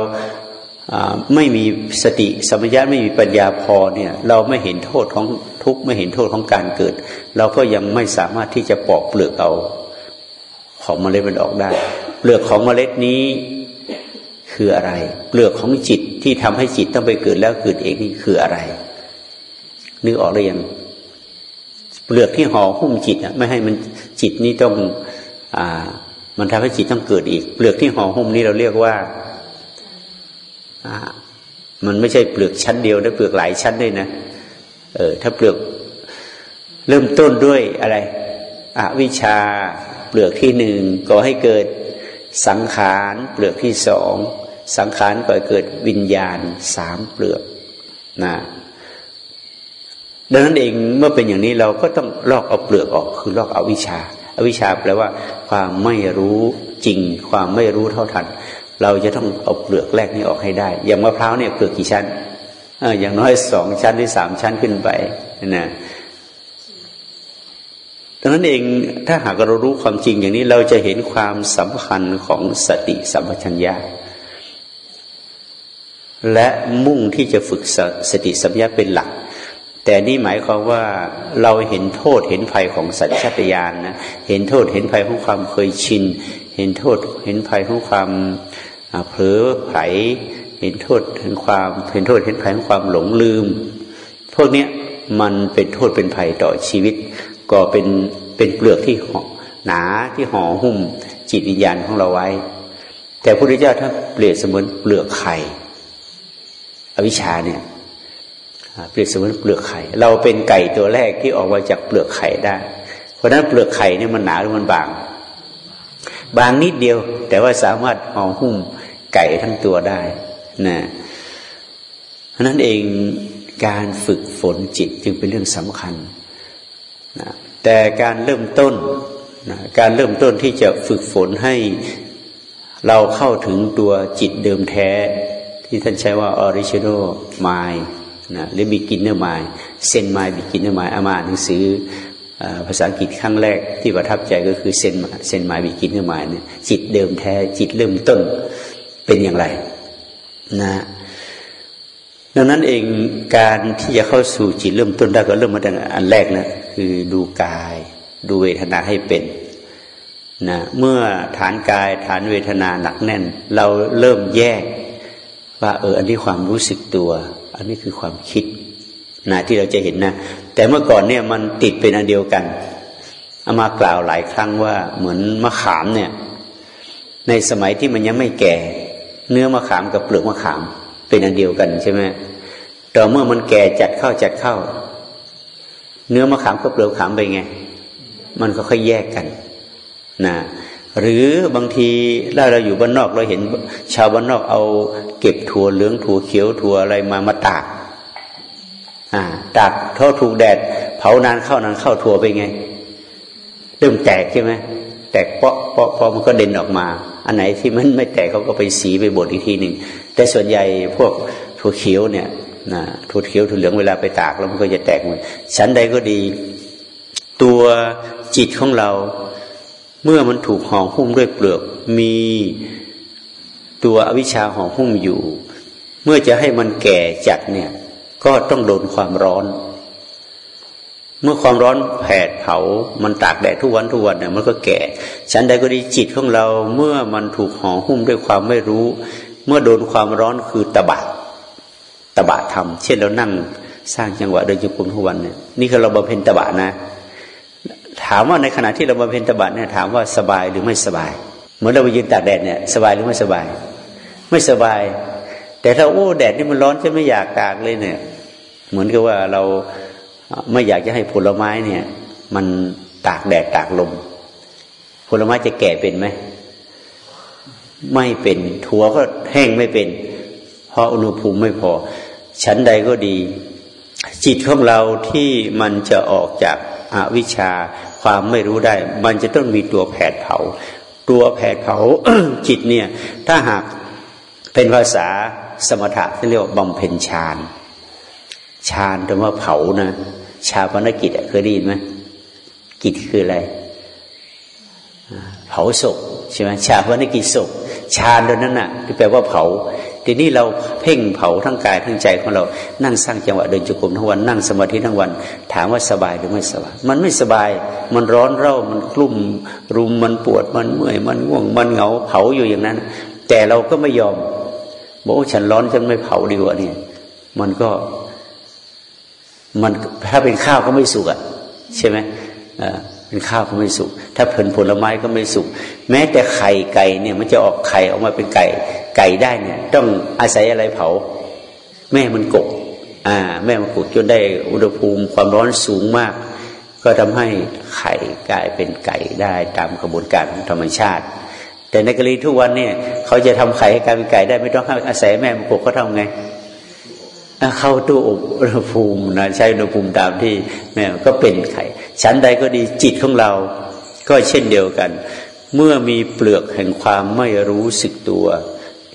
ไม่มีสติสมัญญาไม่มีปัญญาพอเนี่ยเราไม่เห็นโทษของทุกข์ไม่เห็นโทษของการเกิด เราก็ยังไม่สามารถที่จะปอกเปลือกเอาของเมล็ดมันออกได้ เปลือกของเมล็ดนี้คืออะไร เปลือกของจิตที่ทำให้จิตต้องไปเกิดแล้วเกิดเองนี่คืออะไรนึกออกหรือยัง เปลือกที่ห่อหุ้มจิตอะไม่ให้มันจิตนี้ต้อง อ่า มันทำให้จิตต้องเกิดอีก เปลือกที่ห่อหุ้มนี้เราเรียกว่า มันไม่ใช่เปลือกชั้นเดียวนะเปลือกหลายชั้นด้วยนะเออ ถ้าเปลือกเริ่มต้นด้วยอะไรอวิชชา เปลือกที่หนึ่งก่อให้เกิดสังขารเปลือกที่สองสังขารก่อเกิดวิญญาณสามเปลือกนะ ดังนั้นเองเมื่อเป็นอย่างนี้เราก็ต้องลอกเอาเปลือกออก คือลอกเอาวิชาอาวิชาแปลว่า ความไม่รู้จริง ความไม่รู้เท่าทัน เราจะต้องเอาเปลือกแรกนี้ออกให้ได้ อย่างมะพร้าวเนี่ยเปลือกกี่ชั้นออย่างน้อยสองชั้นหรือสามชั้นขึ้นไปนะดังนั้นเองถ้าหากเรารู้ความจริงอย่างนี้เราจะเห็นความสำคัญของสติสัมปชัญญะและมุ่งที่จะฝึกสติสัมปชัญญะเป็นหลัก แต่นี่หมายความว่าเราเห็นโทษเห็นภัยของสัญชาตญาณนะเห็นโทษเห็นภัยของความเคยชิน เห็นโทษเห็นภัยของความเผลอไผลเห็นโทษเห็นความเห็นโทษเห็นภัยของความหลงลืม พวกนี้มันเป็นโทษเป็นภัยต่อชีวิต ก็เป็นเป็นเปลือกที่หนาที่ห่อหุ้มจิตวิญญาณของเราไว้ แต่พระพุทธเจ้าท่านเปรียบเสมือนเปลือกไข่อวิชชาเนี่ย เปรียบเสมือนเปลือกไข่ เราเป็นไก่ตัวแรกที่ออกมาจากเปลือกไข่ได้ เพราะนั้นเปลือกไข่เนี่ยมันหนาหรือมันบาง บางนิดเดียว แต่ว่าสามารถห่อหุ้มไก่ทั้งตัวได้นะเพราะนั้นเองการฝึกฝนจิตจึงเป็นเรื่องสำคัญนะแต่การเริ่มต้นนะการเริ่มต้นที่จะฝึกฝนให้เราเข้าถึงตัวจิตเดิมแท้ ที่ท่านใช้ว่า original mind นะหรือ beginner mind เซน mind beginner mind อามาหนังสือภาษาอังกฤษครั้งแรกที่ประทับใจก็คือเซนเซน mind beginner mind เนี่ยจิตเดิมแท้จิตเริ่มต้นเป็นอย่างไรนะดังนั้นเองการที่จะเข้าสู่จิตเริ่มต้นได้ก็เริ่มมาตั้งอันแรกนะคือดูกาย ดูเวทนาให้เป็นนะเมื่อฐานกายฐานเวทนาหนักแน่น เราเริ่มแยกว่าเอออันนี้ความรู้สึกตัว อันนี้คือความคิดนะที่เราจะเห็นนะ แต่เมื่อก่อนเนี่ยมันติดเป็นอันเดียวกันเอามากล่าวหลายครั้งว่าเหมือนมะขามเนี่ย ในสมัยที่มันยังไม่แก่ เนื้อมะขามกับเปลือกมะขามเป็นอันเดียวกันใช่ไหมต่อเมื่อมันแก่จัดเข้าจัดเข้า เนื้อมะขามกับเปลือกมะขามไปไง มันก็ค่อยแยกกันนะ หรือบางทีถ้าเราอยู่บ้านนอกเราเห็นชาวบ้านนอกเอาเก็บถั่วเหลืองถั่วเขียวถั่วอะไรมามาตากอ่าตากเท่าถูกแดด เผานานเข้านานเข้าถั่วไปไง เริ่มแตกใช่ไหมแตกเปาะเปาะเปาะมันก็เด่นออกมา อันไหนที่มันไม่แตกเขาก็ไปสีไปบดอีกทีหนึ่งแต่ส่วนใหญ่พวกถั่วเขียวเนี่ยนะถั่วเขียวถั่วเหลืองเวลาไปตากแล้วมันก็จะแตกหมดชั้นใดก็ดี ตัวจิตของเรา เมื่อมันถูกห่อหุ้มด้วยเปลือก มีตัวอวิชชาห่อหุ้มอยู่ เมื่อจะให้มันแก่จัดเนี่ย ก็ต้องโดนความร้อน เมื่อความร้อนแผดเผา มันตากแดดทุกวันทุกวันเนี่ยมันก็แก่ฉันใดก็ดีจิตของเราเมื่อมันถูกห่อหุ้มด้วยความไม่รู้ เมื่อโดนความร้อนคือตบะตบะทำเช่นเรานั่งสร้างจังหวะเดินจุกุมทุกวันเนี่ยนี่คือเราบำเพ็ญตบะนะ ถามว่าในขณะที่เราบำเพ็ญตบะเนี่ยถามว่าสบายหรือไม่สบาย เหมือนเราไปยืนตากแดดเนี่ยสบายหรือไม่สบาย ไม่สบาย แต่ถ้าโอ้แดดนี่มันร้อนจะไม่อยากตากเลยเนี่ย เหมือนกับว่าเราไม่อยากจะให้ผลไม้เนี่ย มันตากแดดตากลม ผลไม้จะแก่เป็นไหมไม่เป็นถั่วก็แห้งไม่เป็น เพราะอุณหภูมิไม่พอ ชั้นใดก็ดี จิตของเราที่มันจะออกจากอาวิชชา ความไม่รู้ได้ มันจะต้องมีตัวแผดเผา ตัวแผดเผาจิตเนี่ย ถ้าหากเป็นภาษาสมถะที่เรียกว่าบำเพ็ญฌานฌานแปลว่าเผานะชาปนกิจเคยได้ยินไหมกิจคืออะไร เผาศพใช่ไหมชาปนกิจศพฌานตัวนั้นน่ะที่แปลว่าเผา ทีนี้เราเพ่งเผาทั้งกายทั้งใจของเรา นั่งสร้างจังหวะเดินจุกรมทั้งวันนั่งสมาธิทั้งวัน ถามว่าสบายหรือไม่สบาย มันไม่สบาย มันร้อนเร่ามันกลุ่ม รุมมันปวดมันเมื่อยมันง่วงมันเหงาเผาอยู่อย่างนั้น แต่เราก็ไม่ยอมบอกว่าฉันร้อนฉันไม่เผาดีกว่านี่มันก็มันถ้าเป็นข้าวก็ไม่สุกอะใช่ไหมอ่าเป็นข้าวก็ไม่สุก ถ้าผลผลไม้ก็ไม่สุก แม้แต่ไข่ไก่เนี่ยมันจะออกไข่ออกมาเป็นไก่ ไก่ได้เนี่ย ต้องอาศัยอะไรเผา แม่มันกบอ่า แม่มันกบจนได้อุณหภูมิความร้อนสูงมาก ก็ทำให้ไข่กลายเป็นไก่ได้ตามกระบวนการของธรรมชาติ แต่ในกรณีทุกวันเนี่ย เขาจะทำไข่ให้กลายเป็นไก่ได้ไม่ต้องอาศัยแม่มันกบเขาทำไงเข้าตู้อบอุณหภูมินะใช้อุณหภูมิตามที่แม่ก็เป็นไข่ชั้นใดก็ดีจิตของเรา ก็เช่นเดียวกัน เมื่อมีเปลือกแห่งความไม่รู้สึกตัว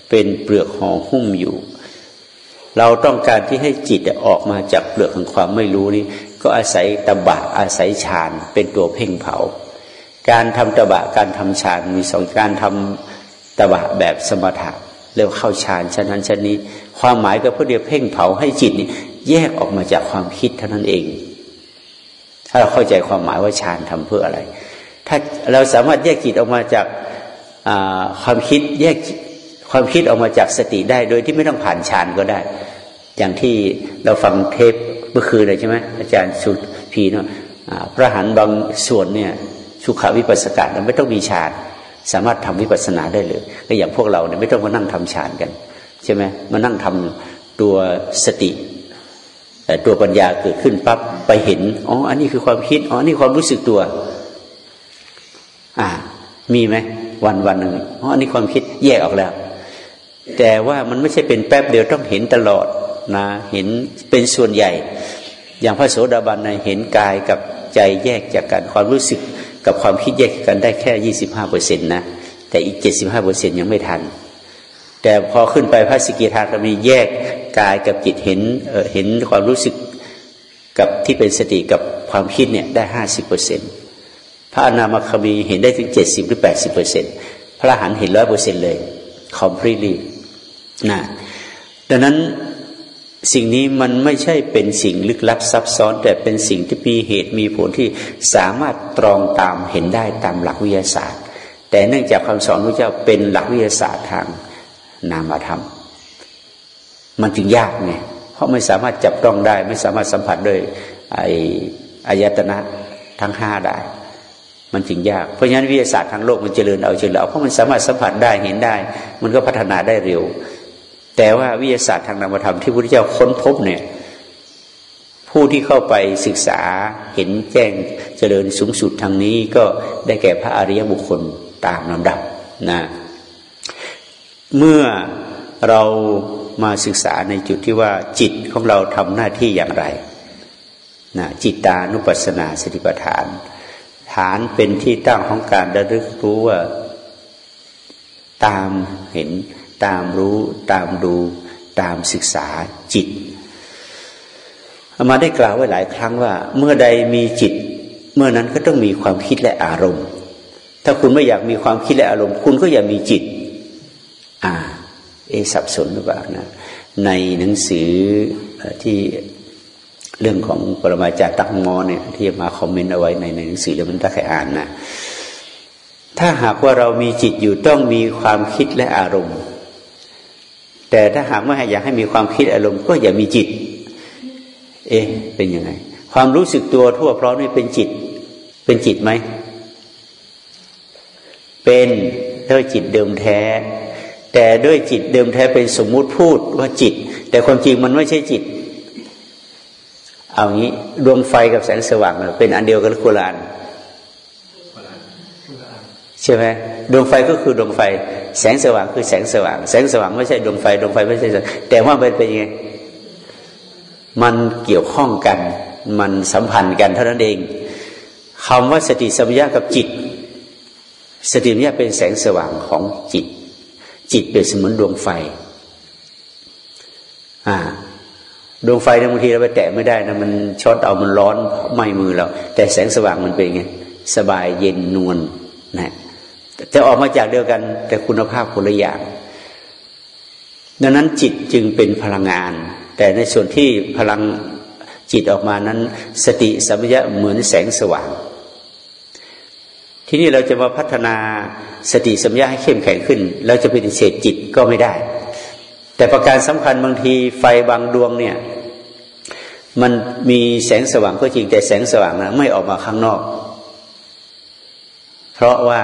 เป็นเปลือกห่อหุ้มอยู่ เราต้องการที่ให้จิตออกมาจากเปลือกแห่งความไม่รู้นี้ ก็อาศัยตบะอาศัยฌานเป็นตัวเพ่งเผา การทำตบะการทำฌานมีสองการทำตบะแบบสมถะเรียกเข้าฌานชั้นนั้นชั้นนี้ ความหมายก็เพื่อเดียวเพ่งเผาให้จิตนี่แยกออกมาจากความคิดเท่านั้นเอง ถ้าเราเข้าใจความหมายว่าฌานทำเพื่ออะไร ถ้าเราสามารถแยกจิตออกมาจากความคิดแยก ความคิดออกมาจากสติได้ โดยที่ไม่ต้องผ่านฌานก็ได้ อย่างที่เราฟังเทปเมื่อคืนเลยใช่ไหมอาจารย์สุพีเนาะพระหันบางส่วนเนี่ยสุขาวิปัสสกาเราไม่ต้องมีฌานสามารถทำวิปัสสนาได้เลยก็อย่างพวกเราเนี่ยไม่ต้องมานั่งทำฌานกัน ใช่ไหมมานั่งทำตัวสติตัวปัญญาเกิดขึ้นปั๊บไปเห็นอ๋ออันนี้คือความคิดอ๋อนี่ความรู้สึกตัว อ่า มีไหมวันวันหนึ่งอ๋ออันนี้ความคิดแยกออกแล้ว แต่ว่ามันไม่ใช่เป็นแป๊บเดียวต้องเห็นตลอดนะเห็นเป็นส่วนใหญ่ อย่างพระโสดาบันนะเห็นกายกับใจแยกจากกันความรู้สึกกับความคิดแยกกันได้แค่ยี่สิบห้าเปอร์เซ็นต์นะแต่อีกเจ็ดสิบห้าเปอร์เซ็นยังไม่ทัน แต่พอขึ้นไปพระสิกิทาคามีแยกกายกับจิตเห็นเเห็นความรู้สึกกับที่เป็นสติกับความคิดเนี่ยได้ห้าสิบเปอร์เซ็นพระอนามาคมีเห็นได้ถึงเจ็ดสิบหรือแปดสิบเปอร์เซ็นพระหันเห็นร้อยเปอร์เซ็นเลย completely นะดังนั้นสิ่งนี้มันไม่ใช่เป็นสิ่งลึกลับซับซ้อน แต่เป็นสิ่งที่มีเหตุมีผลที่สามารถตรองตามเห็นได้ตามหลักวิทยาศาสตร์ แต่เนื่องจากคำสอนพระเจ้าเป็นหลักวิทยาศาสตร์ทางนามธรรม มันจึงยากไงเพราะไม่สามารถจับต้องได้ ไม่สามารถสัมผัสด้วยไอ้อายตนะทั้งห้าได้ มันจึงยากเพราะฉะนั้นวิทยาศาสตร์ทางโลกมันเจริญเอาเจริญเอาเพราะมันสามารถสัมผัสได้เห็นได้ มันก็พัฒนาได้เร็ว แต่ว่าวิทยาศาสตร์ทางนามธรรมที่พระพุทธเจ้าค้นพบเนี่ย ผู้ที่เข้าไปศึกษาเห็นแจ้งเจริญสูงสุดทางนี้ก็ได้แก่พระอริยบุคคลตามลำดับนะเมื่อเรามาศึกษาในจุดที่ว่าจิตของเราทำหน้าที่อย่างไรนะจิตตานุปัสสนาสติปัฏฐาน ฐานเป็นที่ตั้งของการระลึกรู้ว่า ตามเห็น ตามรู้ตามดูตามศึกษาจิตมาได้กล่าวไว้หลายครั้งว่า เมื่อใดมีจิต เมื่อนั้นก็ต้องมีความคิดและอารมณ์ ถ้าคุณไม่อยากมีความคิดและอารมณ์ คุณก็อย่ามีจิต อ่า เอสับสนหรือเปล่านะในหนังสือที่เรื่องของปรมาจารย์ตักมอเนี่ยที่มาคอมเมนต์เอาไว้ในในหนังสือแล้วมันถ้าใครอ่านนะถ้าหากว่าเรามีจิตอยู่ต้องมีความคิดและอารมณ์ แต่ถ้าหากว่าอยากให้มีความคิดอารมณ์ ก็อย่ามีจิต เอ๊ะเป็นยังไง ความรู้สึกตัวทั่วพร้อมนี่เป็นจิต เป็นจิตไหม เป็นด้วยจิตเดิมแท้ แต่ด้วยจิตเดิมแท้เป็นสมมุติพูดว่าจิต แต่ความจริงมันไม่ใช่จิต เอางี้ดวงไฟกับแสงสว่างเป็นอันเดียวกันหรือคนละอัน ใช่ไหมดวงไฟก็คือดวงไฟ แสงสว่างคือแสงสว่าง แสงสว่างไม่ใช่ดวงไฟดวงไฟไม่ใช่แต่ว่ามันเป็นยังไงมันเกี่ยวข้องกัน มันสัมพันธ์กันเท่านั้นเองคำว่าสติสัมยากับจิต สติสัมยาเป็นแสงสว่างของจิต จิตเป็นเสมือนดวงไฟ อ่าดวงไฟบางทีเราไปแตะไม่ได้นะมันช็อตเอามันร้อนไหม้มือเราแต่แสงสว่างมันเป็นไงสบายเย็นนวลนะ แต่ออกมาจากเดียวกัน แต่คุณภาพคนละอย่าง ดังนั้นจิตจึงเป็นพลังงาน แต่ในส่วนที่พลังจิตออกมานั้น สติสัมปยะเหมือนแสงสว่าง ที่นี่เราจะมาพัฒนาสติสัมปยะให้เข้มแข็งขึ้น เราจะปฏิเสธจิตก็ไม่ได้ แต่ประการสำคัญบางทีไฟบางดวงเนี่ยมันมีแสงสว่างก็จริงแต่แสงสว่างนะไม่ออกมาข้างนอก เพราะว่า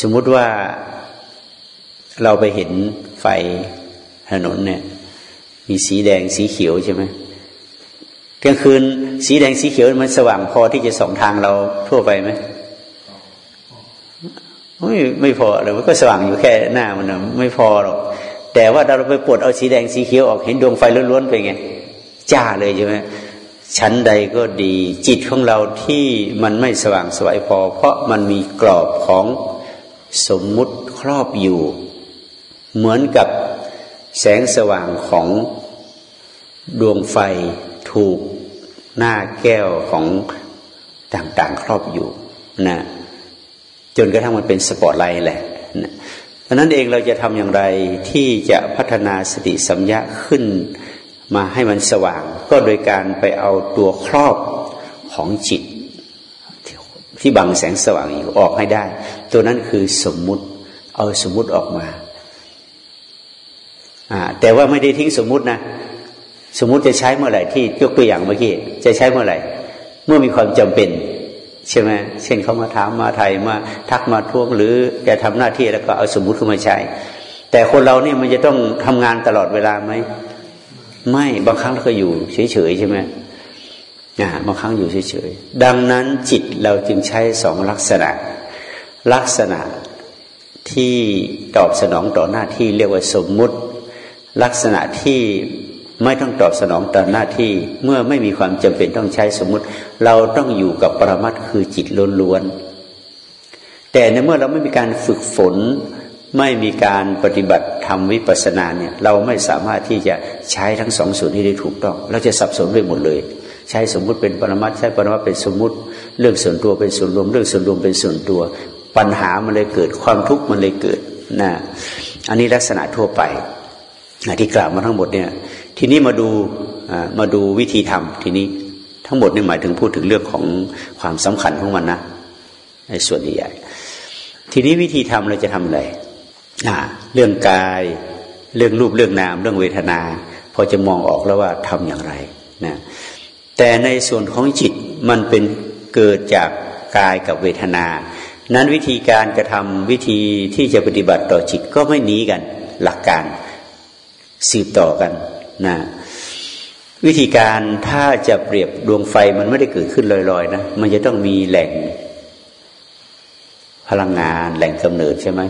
สมมุติว่าเราไปเห็นไฟถนนเนี่ย มีสีแดงสีเขียวใช่ไหมกลางคืนสีแดงสีเขียวมันสว่างพอที่จะส่องทางเราทั่วไปไหมไม่ไม่พอเลยมันก็สว่างอยู่แค่หน้ามันนะไม่พอหรอกแต่ว่าเราไปปวดเอาสีแดงสีเขียวออกเห็นดวงไฟล้วนๆไปไงจ้าเลยใช่ไหมชั้นใดก็ดี จิตของเราที่มันไม่สว่างสวยพอ เพราะมันมีกรอบของ สมมุติครอบอยู่ เหมือนกับแสงสว่างของดวงไฟถูกหน้าแก้วของต่างๆ ครอบอยู่นะจนกระทั่งมันเป็นสปอตไลท์แหละนะเพราะนั้นเองเราจะทำอย่างไรที่จะพัฒนาสติสัมยาขึ้นมาให้มันสว่าง ก็โดยการไปเอาตัวครอบของจิต ที่บังแสงสว่างอยู่ออกให้ได้ ตัวนั้นคือสมมุติ เอาสมมุติออกมาแต่ว่าไม่ได้ทิ้งสมมุตินะ สมมุติจะใช้เมื่อไหร่ที่ยกตัวอย่างเมื่อกี้จะใช้เมื่อไหร่ เมื่อมีความจำเป็นใช่ไหมเช่นเขามาถามมาไทยมาทักมาทวงหรือจะทำหน้าที่แล้วก็เอาสมมุติเข้ามาใช้ แต่คนเราเนี่ยมันจะต้องทำงานตลอดเวลาไหมไม่บางครั้งเราก็อยู่เฉยๆใช่ไหม บางครั้งอยู่เฉยๆดังนั้นจิตเราจึงใช้สองลักษณะ ลักษณะที่ตอบสนองต่อหน้าที่เรียกว่าสมมุติ ลักษณะที่ไม่ต้องตอบสนองต่อหน้าที่เมื่อไม่มีความจำเป็นต้องใช้สมมุติ เราต้องอยู่กับปรมัตคือจิตล้วนๆแต่ในเมื่อเราไม่มีการฝึกฝน ไม่มีการปฏิบัติทำวิปัสสนาเนี่ยเราไม่สามารถที่จะใช้ทั้งสองส่วนนี้ได้ถูกต้อง เราจะสับสนไปหมดเลย ใช้สมมุติเป็นปรมัตใช้ปรมัตเป็นสมมุติ เรื่องส่วนตัวเป็นส่วนรวม เรื่องส่วนรวมเป็นส่วนตัว ปัญหามันเลยเกิดความทุกข์มันเลยเกิดนะอันนี้ลักษณะทั่วไปที่กล่าวมาทั้งหมดเนี่ย ทีนี้มาดูมาดูวิธีทำทีนี้ทั้งหมดนี่หมายถึงพูดถึงเรื่องของความสำคัญของมันนะในส่วนใหญ่ทีนี้วิธีทำเราจะทำอะไรเรื่องกาย เรื่องรูปเรื่องนาม เรื่องเวทนา พอจะมองออกแล้วว่าทำอย่างไรนะ แต่ในส่วนของจิตมันเป็นเกิดจากกายกับเวทนา นั้นวิธีการกระทำวิธีที่จะปฏิบัติต่อจิตก็ไม่หนีกันหลักการสืบต่อกันนะวิธีการถ้าจะเปรียบดวงไฟมันไม่ได้เกิดขึ้นลอยๆนะมันจะต้องมีแหล่งพลังงานแหล่งกำเนิดใช่ไหม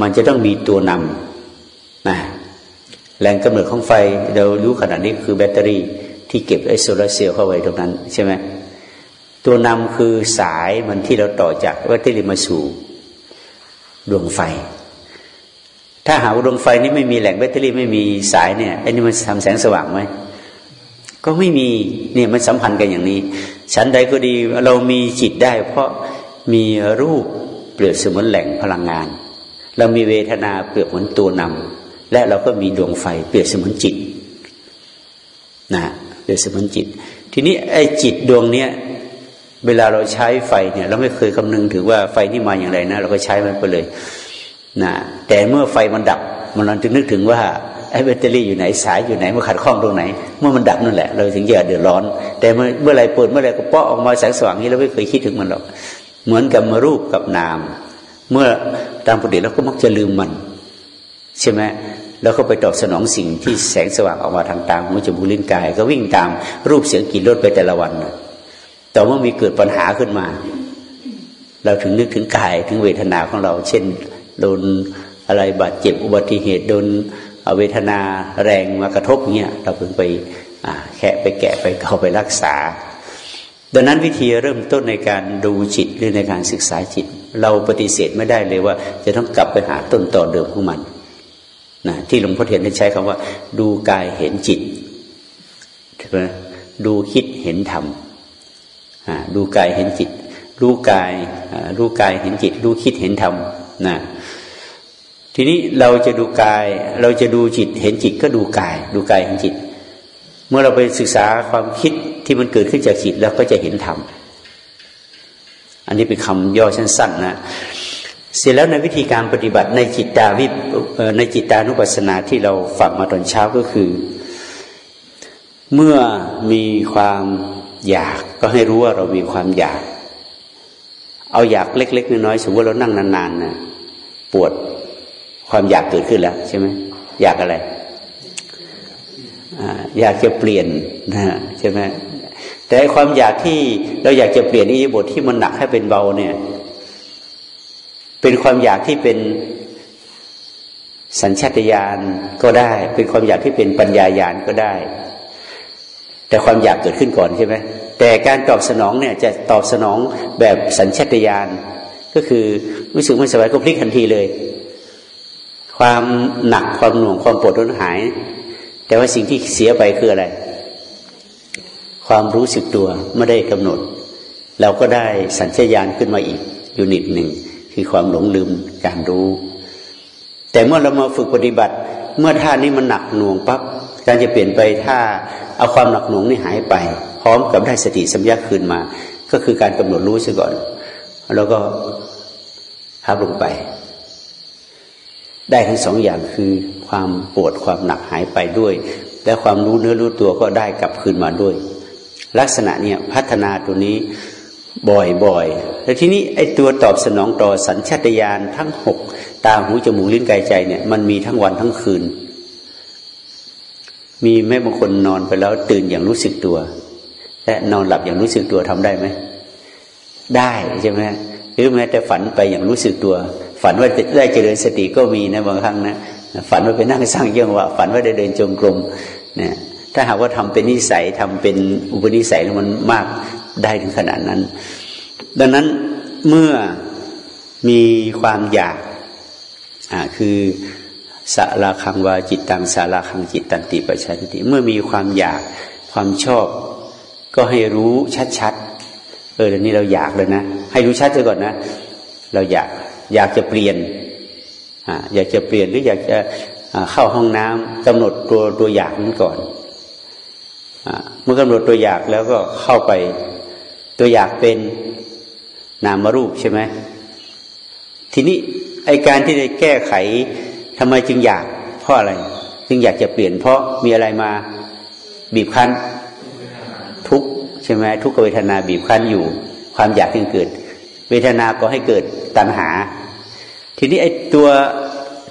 มันจะต้องมีตัวนำนะแหล่งกำเนิดของไฟเรารู้ขนาดนี้คือแบตเตอรี่ ที่เก็บไอโซลาเซลล์เข้าไว้ตรงนั้นใช่ไหมตัวนำคือสายมันที่เราต่อจากแบตเตอรี่มาสู่ดวงไฟ ถ้าหาดวงไฟนี้ไม่มีแหล่งแบตเตอรี่ไม่มีสายเนี่ยไอ้นี่มันทำแสงสว่างไหมก็ไม่มีเนี่ยมันสัมพันธ์กันอย่างนี้ฉันใดก็ดีเรามีจิตได้ เพราะมีรูปเปลือกเสมือนแหล่งพลังงาน เรามีเวทนาเปลือกเหมือนตัวนำและเราก็มีดวงไฟเปลือกเสมือนจิตนะ เป็นสมุนจิต ทีนี้ไอ้จิตดวงเนี้ยเวลาเราใช้ไฟเนี่ย เราไม่เคยคำนึงถึงว่าไฟนี่มาอย่างไรนะ เราก็ใช้มันไปเลยนะแต่เมื่อไฟมันดับ มันเราจึงนึกถึงว่าไอ้แบตเตอรี่อยู่ไหนสายอยู่ไหนมันขัดข้องตรงไหน เมื่อมันดับนั่นแหละ เราถึงจะเดือดร้อน แต่เมื่อเมื่อไรเปิดเมื่อไรก็เปาะออกมาแสงสว่างนี้เราไม่เคยคิดถึงมันหรอกเหมือนกับมารูปกับนาม เมื่อตามปกติเราก็มักจะลืมมัน ใช่ไหม แล้วก็ไปตอบสนองสิ่งที่แสงสว่างออกมาทางตาหูจมูกลิ้นกาย ก็วิ่งตามรูปเสียงกลิ่นรสไปแต่ละวันแต่เมื่อมีเกิดปัญหาขึ้นมา เราถึงนึกถึงกายถึงเวทนาของเรา เช่น โดนอะไรบาดเจ็บอุบัติเหตุโดนเวทนาแรงมากระทบเงี้ยเราเพิ่งไปแคะไปแกะไปเข้าไปรักษา ดังนั้นวิธีเริ่มต้นในการดูจิตหรือในการศึกษาจิต เราปฏิเสธไม่ได้เลยว่า จะต้องกลับไปหาต้นต่อเดิมของมัน นะที่หลวงพ่อเทียนใช้คำว่า ดูกายเห็นจิตใช่ไหมดูคิดเห็นธรรมดูกายเห็นจิต รู้กายรู้กายเห็นจิต รู้คิดเห็นธรรมนะทีนี้เราจะดูกาย เราจะดูจิต เห็นจิตก็ดูกาย ดูกายเห็นจิต เมื่อเราไปศึกษาความคิดที่มันเกิดขึ้นจากจิตแล้วก็จะเห็นธรรมอันนี้เป็นคำย่อสั้นๆนะ เสร็จแล้วในวิธีการปฏิบัติในจิตตาวิในจิตตานุปัสสนาที่เราฝังมาตอนเช้าก็คือ เมื่อมีความอยากก็ให้รู้ว่าเรามีความอยาก เอาอยากเล็ก ๆ น้อยๆสมมติเรานั่งนานๆนะปวดความอยากเกิดขึ้นแล้วใช่ไหมอยากอะไรอยากจะเปลี่ยนนะใช่ไหมแต่ความอยากที่เราอยากจะเปลี่ยนอิริบทที่มันหนักให้เป็นเบาเนี่ย เป็นความอยากที่เป็นสัญชาตญาณก็ได้ เป็นความอยากที่เป็นปัญญายาณก็ได้ แต่ความอยากเกิดขึ้นก่อนใช่ไหมแต่การตอบสนองเนี่ยจะตอบสนองแบบสัญชาตญาณก็คือรู้สึกไม่สบายก็พลิกทันทีเลย ความหนักความหน่วงความปวดร้อนหาย แต่ว่าสิ่งที่เสียไปคืออะไร ความรู้สึกตัวไม่ได้กำหนด เราก็ได้สัญชาตญาณขึ้นมาอีกยูนิตหนึ่ง คือความหลงลืมการรู้ แต่เมื่อเรามาฝึกปฏิบัติ เมื่อท่านี้มันหนักหน่วงปั๊บการจะเปลี่ยนไปถ้าเอาความหนักหน่วงนี่หายไป พร้อมกับได้สติสัมยาคืนมา ก็คือการกำหนดรู้ซะก่อน แล้วก็พับลงไป ได้ทั้งสองอย่างคือความปวดความหนักหายไปด้วย และความรู้เนื้อรู้ตัวก็ได้กลับคืนมาด้วย ลักษณะเนี่ยพัฒนาตัวนี้บ่อยๆแล้วทีนี้ไอ้ตัวตอบสนองต่อสัญชาตญาณทั้งหกตาหูจมูกลิ้นกายใจเนี่ย มันมีทั้งวันทั้งคืน มีแม่บางคนนอนไปแล้วตื่นอย่างรู้สึกตัว และนอนหลับอย่างรู้สึกตัวทำได้ไหมได้ใช่ไหมหรือแม้แต่ฝันไปอย่างรู้สึกตัว ฝันว่าได้เจริญสติก็มีนะบางครั้งนะฝันว่าไปนั่งสร้างเยังว่า ฝันว่าได้เดินจงกรมเนี่ยถ้าหากว่าทำเป็นนิสัยทำเป็นอุปนิสัยแล้วมันมากได้ถึงขนาดนั้น ดังนั้นเมื่อมีความอยากอ่าคือสาราคังวาจิตตังสาราคังจิตตันติปัจชันติ เมื่อมีความอยากความชอบ ก็ให้รู้ชัดๆเออเดี๋ยวนี้เราอยากเลยนะ ให้รู้ชัดเลยก่อนนะ เราอยากอยากจะเปลี่ยนอยากจะเปลี่ยนหรืออยากจะเข้าห้องน้ำกำหนดตัวตัวอยากนั้นก่อนเมื่อกำหนดตัวอยากแล้วก็เข้าไปตัวอยากเป็น นามรูปใช่ไหมทีนี้ไอการที่ได้แก้ไขทำไมจึงอยาก เพราะอะไร จึงอยากจะเปลี่ยน เพราะมีอะไรมาบีบคั้น ทุกใช่ไหมทุกเวทนาบีบคั้นอยู่ ความอยากจึงเกิด เวทนาก็ให้เกิดตัณหา ทีนี้ไอตัว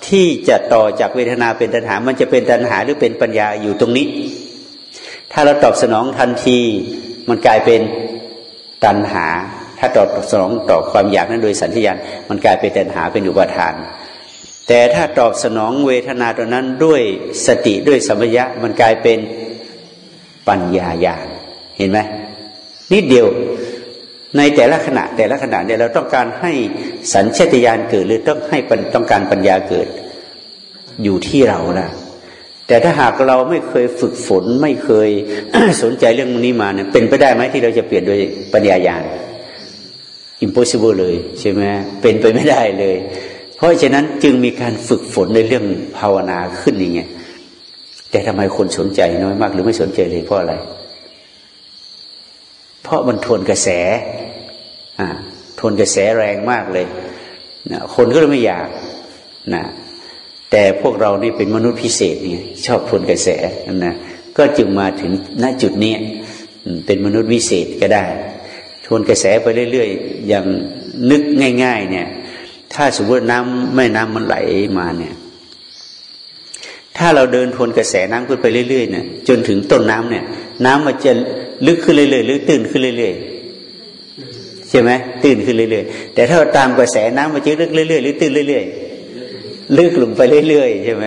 ที่จะต่อจากเวทนาเป็นตัณหา มันจะเป็นตัณหาหรือเป็นปัญญาอยู่ตรงนี้ ถ้าเราตอบสนองทันที มันกลายเป็นตัณหา ถ้าตอบสนองต่อความอยากนั้นโดยสัญญาณมันกลายเป็นตัณหาเป็นอุปทาน แต่ถ้าตอบสนองเวทนาตัวนั้นด้วยสติด้วยสัมปยะมันกลายเป็นปัญญาญาณเห็นไหมนิดเดียวในแต่ละขณะแต่ละขณะเนี่ยเราต้องการให้สัญชาตญาณเกิด หรือต้องให้ต้องการปัญญาเกิดอยู่ที่เรานะแต่ถ้าหากเราไม่เคยฝึกฝนไม่เคยสนใจเรื่องนี้มาเนี่ยเป็นไปได้ไหมที่เราจะเปลี่ยนโดยปัญญาญาณ impossible เลยใช่ไหมเป็นไปไม่ได้เลย เพราะฉะนั้นจึงมีการฝึกฝนในเรื่องภาวนาขึ้นอย่างเงี้ยแต่ทำไมคนสนใจน้อยมากหรือไม่สนใจเลยเพราะอะไร เพราะมันทวนกระแสอ่าทวนกระแสแรงมากเลยนะคนก็เลยไม่อยากนะแต่พวกเรานี่เป็นมนุษย์พิเศษเนี่ยชอบทวนกระแสนะก็จึงมาถึงณจุดนี้เป็นมนุษย์วิเศษก็ได้ ทวนกระแสไปเรื่อยๆ อย่างนึกง่าย ๆ เนี่ย ถ้าสมมติน้ำแม่น้ำมันไหลมาเนี่ย ถ้าเราเดินทวนกระแสน้ำขึ้นไปเรื่อยๆเนี่ยจนถึงต้นน้ำเนี่ย น้ำมันจะลึกขึ้นเรื่อยๆหรือตื้นขึ้นเรื่อยๆใช่ไหมตื้นขึ้นเรื่อยๆแต่ถ้าตามกระแสน้ำมันจะลึกเรื่อยๆหรือตื้นเรื่อยๆลึกลงไปเรื่อยๆใช่ไหม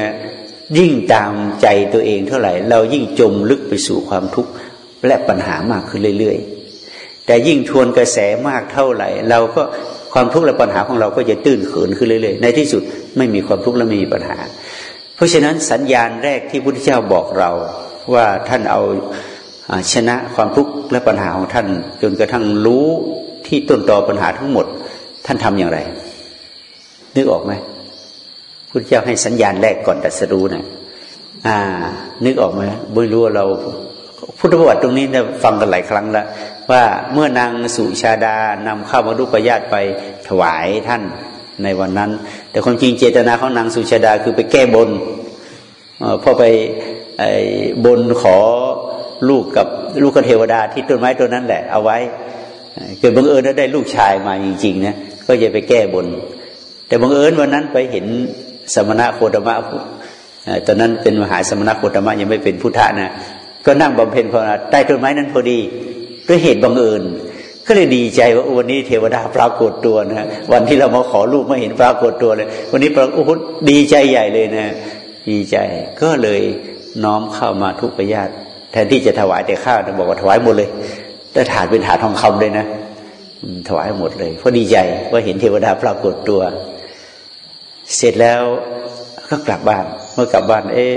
ยิ่งตามใจตัวเองเท่าไหร่ เรายิ่งจมลึกไปสู่ความทุกข์และปัญหามากขึ้นเรื่อยๆ แต่ยิ่งทวนกระแสมากเท่าไหร่ เราก็ความทุกข์และปัญหาของเราก็จะตื้นเขินขึ้นเรื่อยๆ ในที่สุดไม่มีความทุกข์และไม่มีปัญหา เพราะฉะนั้นสัญญาณแรกที่พระพุทธเจ้าบอกเราว่าท่านเอาชนะความทุกข์และปัญหาของท่าน จนกระทั่งรู้ที่ต้นตอปัญหาทั้งหมด ท่านทำอย่างไร นึกออกไหมพุทธเจ้าให้สัญญาณแรกก่อนตัดสรู้นะอ่า นึกออกไหมไม่รู้ว่าเราพุทธประวัติตรงนี้เนี่ยฟังกันหลายครั้งแล้ว ว่าเมื่อนางสุชาดานำข้าวมารุปญาตไปถวายท่านในวันนั้น แต่ความจริงเจตนาของนางสุชาดาคือไปแก้บนพอไปบนขอลูกกับลูกเทวดาที่ต้นไม้ต้นนั้นแหละ เอาไว้เกิดบังเอิญได้ลูกชายมาจริงๆนะก็จะไปแก้บน แต่บังเอิญวันนั้นไปเห็นสมณะโคตมะตอนนั้นเป็นมหาสมณะโคตมะยังไม่เป็นพุทธะนะก็นั่งบำเพ็ญภาวนาใต้ต้นไม้นั้นพอดี ด้วยเหตุบังเอิญก็เลยดีใจว่าวันนี้เทวดาปรากฏตัวนะวันที่เรามาขอลูกไม่เห็นปรากฏตัวเลย วันนี้ปรากฏดีใจใหญ่เลยนะ ดีใจก็เลยน้อมเข้ามาทุกประญาติแทนที่จะถวายแต่ข้าวบอกว่าถวายหมดเลย แต่ถาดเป็นถาดทองคำเลยนะถวายหมดเลยเพราะดีใจว่าเห็นเทวดาปรากฏตัว เสร็จแล้วก็กลับบ้าน เมื่อกลับบ้าน เอ๊ะ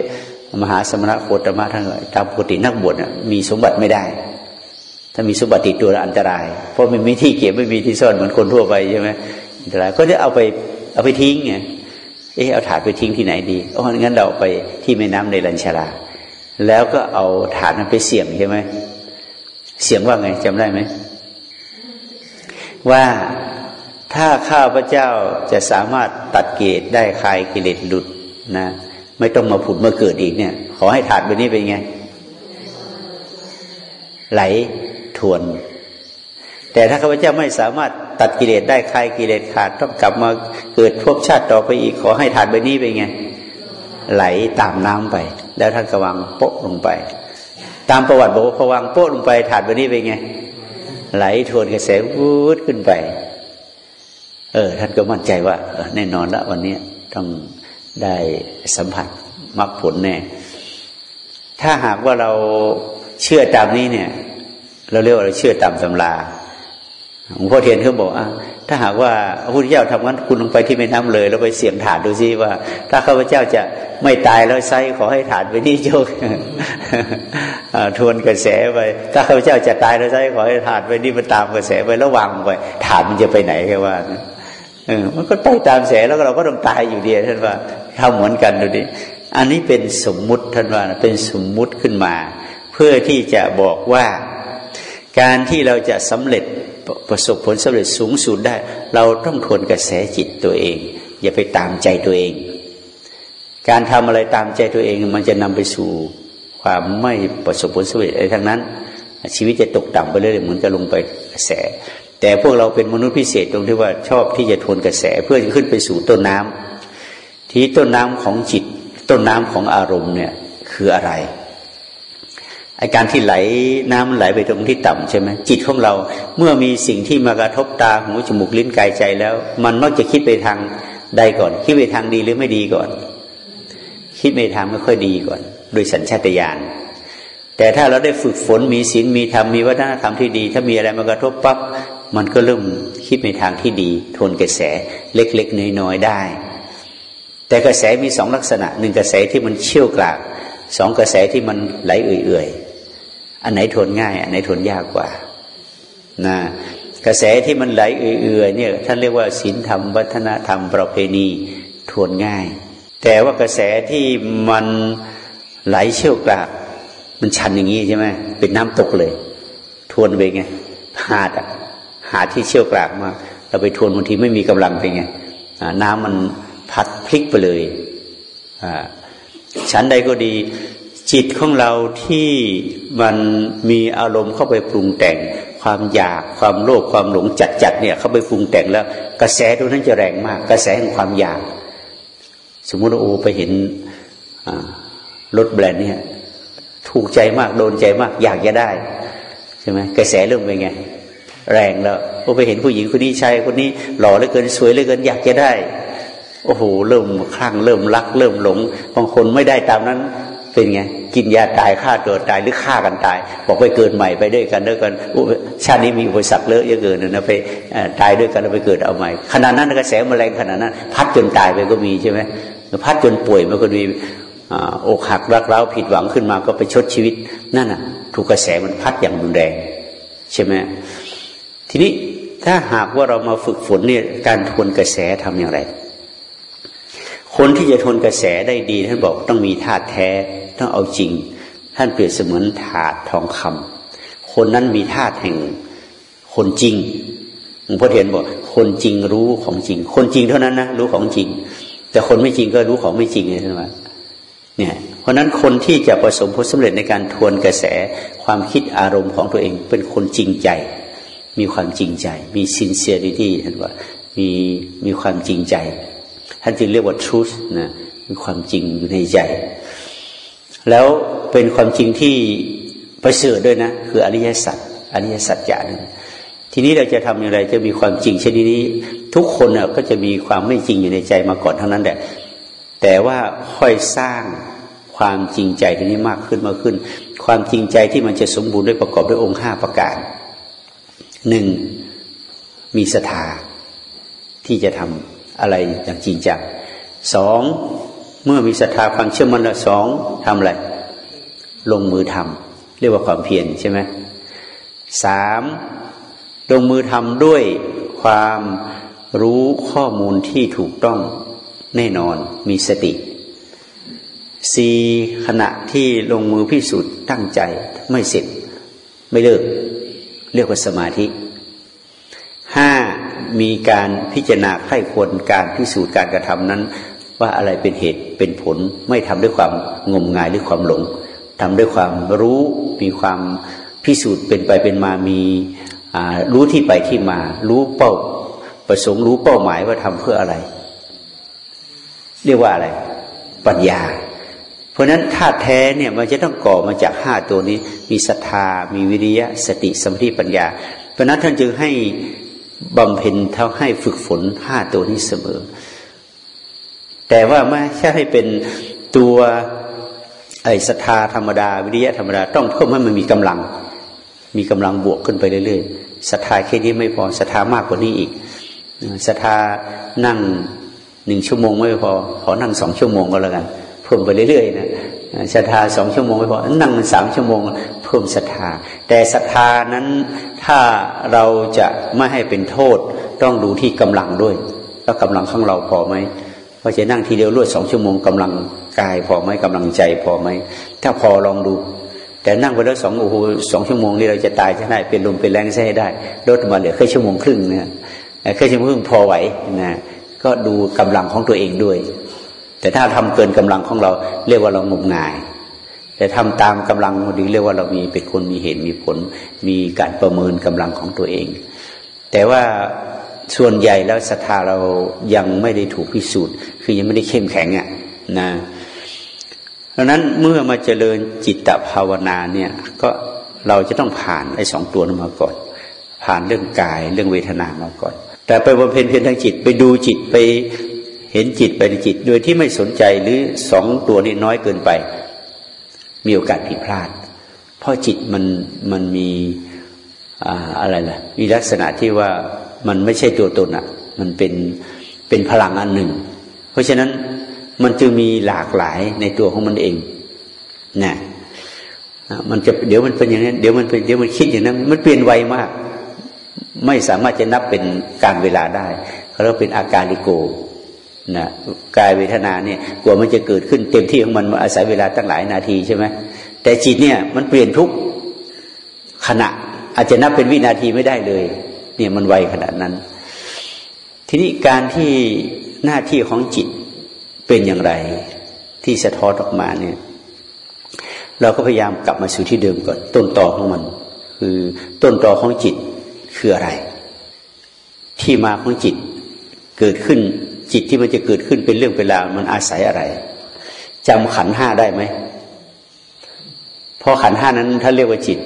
มหาสมณะโคตมะท่านตามปกตินักบวชมีสมบัติไม่ได้ ถ้ามีสมบัติติดตัวอันตราย เพราะไม่มีที่เก็บไม่มีที่ซ่อนเหมือนคนทั่วไปใช่ไหมอันตรายก็จะเอาไปเอาไปทิ้งไงเออเอาถาดไปทิ้งที่ไหนดีอ๋องั้นเราไปที่แม่น้ำในลัญชาราแล้วก็เอาถาดนั้นไปเสี่ยงใช่ไหมเสียงว่าไงจำได้ไหมว่าถ้าข้าพเจ้าจะสามารถตัดเกตได้คลายกิเลสหลุดนะไม่ต้องมาผุดมาเกิดอีกเนี่ย ขอให้ถาดใบนี้เป็นไง ไหล วน แต่ถ้าข้าพเจ้าไม่สามารถตัดกิเลสได้คลายกิเลสขาดต้องกลับมาเกิดพบชาติต่อไปอีกขอให้ถาดใบนี้เป็นไง ไหลตามน้ำไป แล้วท่านก็วางโป๊ะลงไป ตามประวัติบอกว่าพอวางโป๊ะลงไปถาดใบนี้เป็นไง ไหลทวนกระแสวูดขึ้นไป เออ ท่านก็มั่นใจว่าแน่นอนละวันนี้ต้องได้สัมผัสมรรคผลแน่ ถ้าหากว่าเราเชื่อตามนี้เนี่ย เราเรียกว่าเราเชื่อตามตำราหลวงพ่อเทียนเขาบอกอะถ้าหากว่าพระพุทธเจ้าทำงั้นคุณลงไปที่แม่น้ำเลย แล้วไปเสี่ยงถาดดูซิว่า ถ้าข้าพเจ้าจะไม่ตายแล้วไซขอให้ถาดไปนี่โจกทวนกระแสไป ถ้าข้าพเจ้าจะตายแล้วไซขอให้ถาดไปนี่มันตามกระแสไปแล้ววางไปถาดมันจะไปไหนแค่ว่าเออมันก็ไปตามแสแล้วเราก็ต้องตายอยู่ดีท่านว่าทำเหมือนกันดูดิอันนี้เป็นสมมุติท่านว่าเป็นสมมุติขึ้นมา เพื่อที่จะบอกว่า การที่เราจะสำเร็จประสบผลสำเร็จสูงสุดได้ เราต้องทวนกระแสจิตตัวเอง อย่าไปตามใจตัวเอง การทำอะไรตามใจตัวเองมันจะนำไปสู่ความไม่ประสบผลสำเร็จอะไรทั้งนั้น ชีวิตจะตกต่ำไปเรื่อยเหมือนกับลงไปกระแส แต่พวกเราเป็นมนุษย์พิเศษตรงที่ว่าชอบที่จะทวนกระแสเพื่อจะขึ้นไปสู่ต้นน้ำที่ต้นน้ำของจิต ต้นน้ำของอารมณ์เนี่ยคืออะไร ไอการที่ไหลน้ำไหลไปตรงที่ต่ำใช่ไหมจิตของเรา เมื่อมีสิ่งที่มากระทบตาหูจมูกลิ้นกายใจแล้ว มันมักจะคิดไปทางใดก่อน คิดไปทางดีหรือไม่ดีก่อน คิดไปทางไม่ค่อยดีก่อน โดยสัญชาตญาณแต่ถ้าเราได้ฝึกฝนมีศีลมีธรรมมีวัฒนธรรมที่ดี ถ้ามีอะไรมากระทบปั๊บมันก็เริ่มคิดในทางที่ดีทนกระแสเล็กๆน้อยๆได้ แต่กระแสมีสองลักษณะหนึ่งกระแสที่มันเชี่ยวกรากสองกระแสที่มันไหลเอื่อยๆ อันไหนทนง่าย อันไหนทนยากกว่านะกระแสที่มันไหลเอื่อยๆเนี่ยท่านเรียกว่าศีลธรรมวัฒนธรรมประเพณีทวนง่าย แต่ว่ากระแสที่มันไหลเชี่ยวกรากมันชันอย่างนี้ใช่ไหมเป็นน้ำตกเลย ทวนไปไงหาดอะหาดที่เชี่ยวกรากมาเราไปทวนบางทีไม่มีกำลังไปไงน้ำมันพัดพลิกไปเลยอ่าชั้นใดก็ดี จิตของเราที่มันมีอารมณ์เข้าไปปรุงแต่ง ความอยากความโลภความหลงจัดจัดเนี่ยเข้าไปปรุงแต่งแล้ว กระแสตรงนั้นจะแรงมาก กระแสแห่งความอยาก สมมติโอไปเห็นรถแบรนด์เนี่ยถูกใจมากโดนใจมาก อยากจะได้ใช่ไหมกระแสเริ่มเป็นไง แรงแล้วพอไปเห็นผู้หญิงคนนี้ชายคนนี้หล่อเหลือเกินสวยเหลือเกิน อยากจะได้โอ้โหเริ่มคลั่งเริ่มรัก เริ่มหลงบางคนไม่ได้ตามนั้น เป็นไงกินยาตายฆ่าตัวตายหรือฆ่ากันตาย บอกไปเกิดใหม่ไปด้วยกันด้วยกันชาตินี้มีอุปสรรคเลอะเยอะเกินนะไปตายด้วยกันแล้วไปเกิดเอาใหม่ขนาดนั้นกระแสมแรงขนาดนั้น พัดจนตายไปก็มีใช่ไหมพัดจนป่วยมันก็มีอกหักรักเร้าผิดหวังขึ้นมาก็ไปชดชีวิตนั่นน่ะ ถูกกระแสมันพัดอย่างรุนแรงใช่ไหมทีนี้ถ้าหากว่าเรามาฝึกฝนเนี่ยการทวนกระแสทำอย่างไร คนที่จะทนกระแสได้ดีท่านบอกต้องมีธาตุแท้ ต้องเอาจริง ท่านเปรียบเสมือนถาดทองคำคนนั้นมีธาตุแห่งคนจริงหลวงพ่อเทียนบอก คนจริงรู้ของจริง คนจริงเท่านั้นนะรู้ของจริง แต่คนไม่จริงก็รู้ของไม่จริงเลยใช่ไหมเนี่ย เพราะนั้นคนที่จะประสมผลสำเร็จในการทวนกระแสความคิดอารมณ์ของตัวเอง เป็นคนจริงใจ มีความจริงใจ มี sincerity ท่านว่ามีมีความจริงใจ ท่านจึงเรียกว่า truth นะมีความจริงอยู่ในใจ แล้วเป็นความจริงที่ประเสริฐด้วยนะ คืออริยสัจอริยสัจจานึงทีนี้เราจะทำอย่างไรจะมีความจริงชนิดนี้ ทุกคนก็จะมีความไม่จริงอยู่ในใจมาก่อนทั้งนั้นแหละแต่ว่าค่อยสร้างความจริงใจทีนี้มากขึ้นมากขึ้น ความจริงใจที่มันจะสมบูรณ์ด้วยประกอบด้วยองค์ห้าประการหนึ่งมีศรัทธาที่จะทำอะไรอย่างจริงจังสอง เมื่อมีศรัทธาความเชื่อมั่นล้วสองทำอะไร ลงมือทำเรียกว่าความเพียรใช่ไหมสามลงมือทำด้วยความรู้ข้อมูลที่ถูกต้องแน่นอนมีสติสี่ขณะที่ลงมือพิสูจน์ตั้งใจไม่เสร็จ ไม่เลิก เรียกว่าสมาธิห้ามีการพิจารณาไข้ควรการพิสูจน์การกระทำนั้น ว่าอะไรเป็นเหตุเป็นผล ไม่ทำด้วยความงมงายหรือความหลงทำด้วยความรู้มีความพิสูจน์เป็นไปเป็นมามีรู้ที่ไปที่มา รู้เป้าประสงค์รู้เป้าหมายว่าทำเพื่ออะไร เรียกว่าอะไร ปัญญา เพราะฉะนั้นธาตุแท้เนี่ยมันจะต้องก่อมาจากห้าตัวนี้ มีศรัทธา มีวิริยะสติสมาธิปัญญา เพราะนั้นท่านจึงให้บำเพ็ญเท่าให้ฝึกฝนห้าตัวนี้เสมอ แต่ว่าไม่ใช่ให้เป็นตัวไอ้ศรัทธาธรรมดาวิริยะธรรมดาต้องเพิ่มให้มันมีกำลัง มีกำลังบวกขึ้นไปเรื่อยๆศรัทธาแค่นี้ไม่พอศรัทธามากกว่านี้อีกศรัทธานั่งหนึ่งชั่วโมงไม่พอ ขอนั่งสองชั่วโมงก็แล้วกัน เพิ่มไปเรื่อยๆนะศรัทธาสองชั่วโมงไม่พอนั่งสามชั่วโมง เพิ่มศรัทธา แต่ศรัทธานั้นถ้าเราจะไม่ให้เป็นโทษ ต้องดูที่กำลังด้วย แล้วกำลังของเราพอไหม ว่าจะนั่งทีเดียวรวดสองชั่วโมงกำลังกายพอไหมกำลังใจพอไหมถ้าพอลองดู แต่นั่งไปแล้วสองโอ้โหสองชั่วโมงนี่เราจะตายจะได้เป็นลมเป็นแรงใช้ได้ลดมาเหลือแค่ชั่วโมงครึ่งนี่ยแค่ชั่วโมงครึ่งพอไหวนะก็ดูกำลังของตัวเองด้วย แต่ถ้าทำเกินกำลังของเราเรียกว่าเรางมงาย แต่ทำตามกำลังพอดีเรียกว่าเรามีเป็นคนมีเหตุมีผล มีการประเมินกำลังของตัวเอง แต่ว่า ส่วนใหญ่แล้วศรัทธาเรายังไม่ได้ถูกพิสูจน์ คือยังไม่ได้เข้มแข็งอะนะดังนั้นเมื่อมาเจริญจิตตภาวนาเนี่ย ก็เราจะต้องผ่านไอ้สองตัวนั้นมาก่อน ผ่านเรื่องกายเรื่องเวทนามาก่อน แต่ไปบำเพ็ญเพียรทางจิตไปดูจิตไปเห็นจิตไปในจิต โดยที่ไม่สนใจหรือสองตัวนี้น้อยเกินไป มีโอกาสผิดพลาด เพราะจิตมันมันมีอะไรล่ะมีลักษณะที่ว่า มันไม่ใช่ตัวตนอะ มันเป็นเป็นพลังอันหนึ่ง เพราะฉะนั้นมันจึงมีหลากหลายในตัวของมันเองนะมันจะเดี๋ยวมันเป็นอย่างนั้นเดี๋ยวมันเป็นเดี๋ยวมันคิดอย่างนั้น มันเปลี่ยนไวมาก ไม่สามารถจะนับเป็นการเวลาได้เขาเรียกเป็นอาการลิโกนะกายเวทนาเนี่ยกว่ามันจะเกิดขึ้นเต็มที่ของมันมาอาศัยเวลาตั้งหลายนาทีใช่ไหมแต่จิตเนี่ยมันเปลี่ยนทุกขณะอาจจะนับเป็นวินาทีไม่ได้เลย เนี่ยมันไวขนาดนั้น ทีนี้การที่หน้าที่ของจิตเป็นอย่างไร ที่สะท้อนออกมาเนี่ย เราก็พยายามกลับมาสู่ที่เดิมก่อน ต้นตอของมัน คือต้นตอของจิตคืออะไร ที่มาของจิตเกิดขึ้นจิตที่มันจะเกิดขึ้นเป็นเรื่องเป็นราวมันอาศัยอะไรจำขันห้าได้ไหมพอขันห้านั้นถ้าเรียกว่าจิต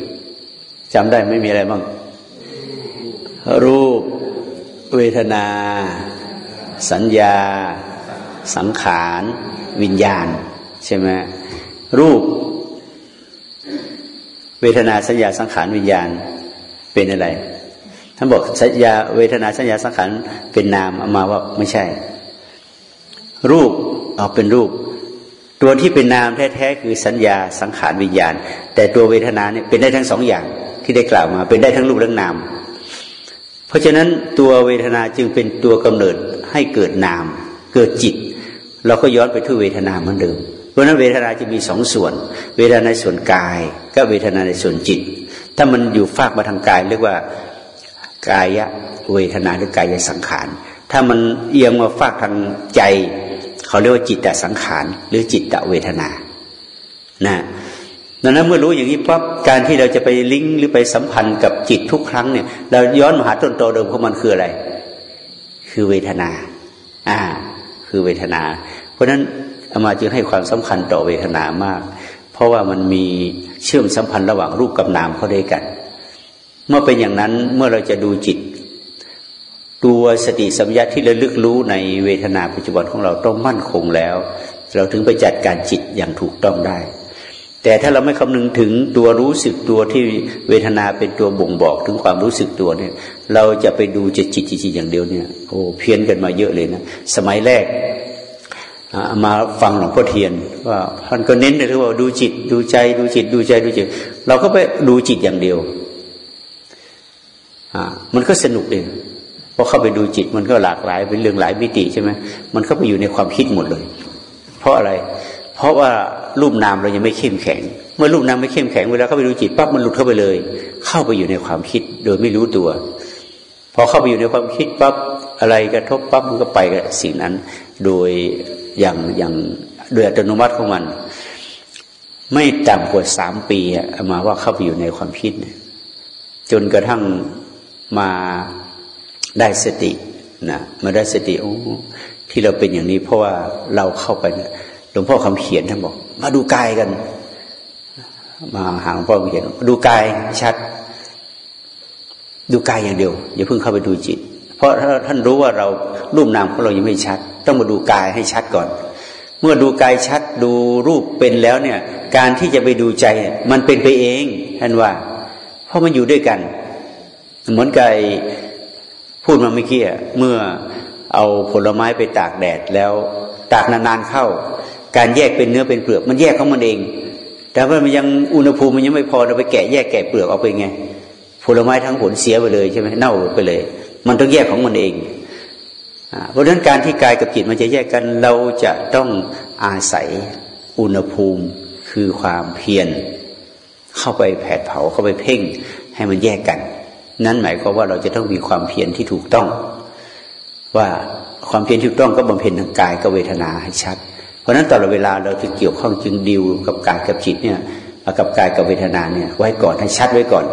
จำได้ไม่มีอะไรบ้าง รูป เวทนา สัญญา สังขาร วิญญาณ ใช่ไหมรูป เวทนาสัญญาสังขารวิญญาณเป็นอะไรท่านบอกสัญญาเวทนาสัญญาสังขารเป็นนามเอามาว่าไม่ใช่ รูปเอาเป็นรูป ตัวที่เป็นนามแท้ๆคือสัญญาสังขารวิญญาณ แต่ตัวเวทนาเนี่ยเป็นได้ทั้งสองอย่างที่ได้กล่าวมา เป็นได้ทั้งรูปและนาม เพราะฉะนั้นตัวเวทนาจึงเป็นตัวกำเนิดให้เกิดนาม เกิดจิต เราก็ย้อนไปที่เวทนาเหมือนเดิม เพราะนั้นเวทนาจะมีสองส่วน เวทนาในส่วนกายก็เวทนาในส่วนจิต ถ้ามันอยู่ฝากมาทางกายเรียกว่ากายเวทนาหรือกายสังขาร ถ้ามันเอียงมาฝากทางใจ เขาเรียกว่าจิตตสังขาร หรือจิตตเวทนา นะ ดังนั้นเมื่อรู้อย่างนี้ปั๊บการที่เราจะไปลิงก์หรือไปสัมพันธ์กับจิตทุกครั้งเนี่ย เราย้อนมาหาต้นตอเดิมของมันคืออะไร คือเวทนา อ่า คือเวทนา เพราะฉะนั้นอามาจึงให้ความสำคัญต่อเวทนามาก เพราะว่ามันมีเชื่อมสัมพันธ์ระหว่างรูปกับนามเขาด้วยกัน เมื่อเป็นอย่างนั้นเมื่อเราจะดูจิต ตัวสติสัมยาที่ระลึกรู้ในเวทนาปัจจุบันของเราต้องมั่นคงแล้ว เราถึงไปจัดการจิตอย่างถูกต้องได้ แต่ถ้าเราไม่คำนึงถึงตัวรู้สึกตัวที่เวทนาเป็นตัวบ่งบอกถึงความรู้สึกตัวเนี่ย เราจะไปดูจิตจิตจิตอย่างเดียวเนี่ยโอ้เพี้ยนกันมาเยอะเลยนะสมัยแรกมาฟังหลวงพ่อเทียนว่าท่านก็เน้นเลยว่าดูจิต ดูใจดูจิต ดูใจดูจิต เราก็ไปดูจิตอย่างเดียวอ่ามันก็สนุกเลยพอเข้าไปดูจิตมันก็หลากหลายเป็นเรื่องหลายมิติใช่ไหมมันเข้าไปอยู่ในความคิดหมดเลย เพราะอะไร เพราะว่า รูปนามเรายังไม่เข้มแข็ง เมื่อรูปนามไม่เข้มแข็งเวลาเข้าไปดูจิตปั๊บมันหลุดเข้าไปเลย เข้าไปอยู่ในความคิดโดยไม่รู้ตัว พอเข้าไปอยู่ในความคิดปั๊บอะไรกระทบปั๊บมันก็ไปกับสิ่งนั้น โดยอย่างอย่างโดยอัตโนมัติของมัน ไม่ต่ำกว่าสามปีอะมาว่าเข้าไปอยู่ในความคิด จนกระทั่งมาได้สตินะมาได้สติโอ้ที่เราเป็นอย่างนี้เพราะว่าเราเข้าไปหลวงพ่อคำเขียนท่านบอก มาดูกายกัน มาหาหลวงพ่อเขียนดูกายชัด ดูกายอย่างเดียว อย่าเพิ่งเข้าไปดูจิต เพราะถ้าท่านรู้ว่าเรารูปนามของเรายังไม่ชัด ต้องมาดูกายให้ชัดก่อน เมื่อดูกายชัดดูรูปเป็นแล้วเนี่ย การที่จะไปดูใจมันเป็นไปเองท่านว่า เพราะมันอยู่ด้วยกัน เหมือนกายพูดมาเมื่อกี้เมื่อเอาผลไม้ไปตากแดดแล้ว ตากนานๆเข้า การแยกเป็นเนื้อเป็นเปลือก มันแยกของมันเอง แต่ว่ามันยังอุณหภูมิมันยังไม่พอเราไปแกะแยกแกะเปลือกออกไปไงผลไม้ทั้งผลเสียไปเลยใช่ไหมเน่าไปเลย มันต้องแยกของมันเองเพราะฉะนั้นการที่กายกับจิตมันจะแยกกันเราจะต้องอาศัยอุณหภูมิคือความเพียรเข้าไปแผดเผาเข้าไปเพ่งให้มันแยกกัน นั้นหมายความว่าเราจะต้องมีความเพียรที่ถูกต้อง ว่าความเพียรที่ถูกต้องก็บำเพ็ญทางกายกับเวทนาให้ชัด ราะนั้นตลอดเวลาเราจะเกี่ยวข้องจึงดิวกับกายกับจิตเนี่ยกับกายกับเวทนาเนี่ยไว้ก่อนให้ชัดไว้ก่อน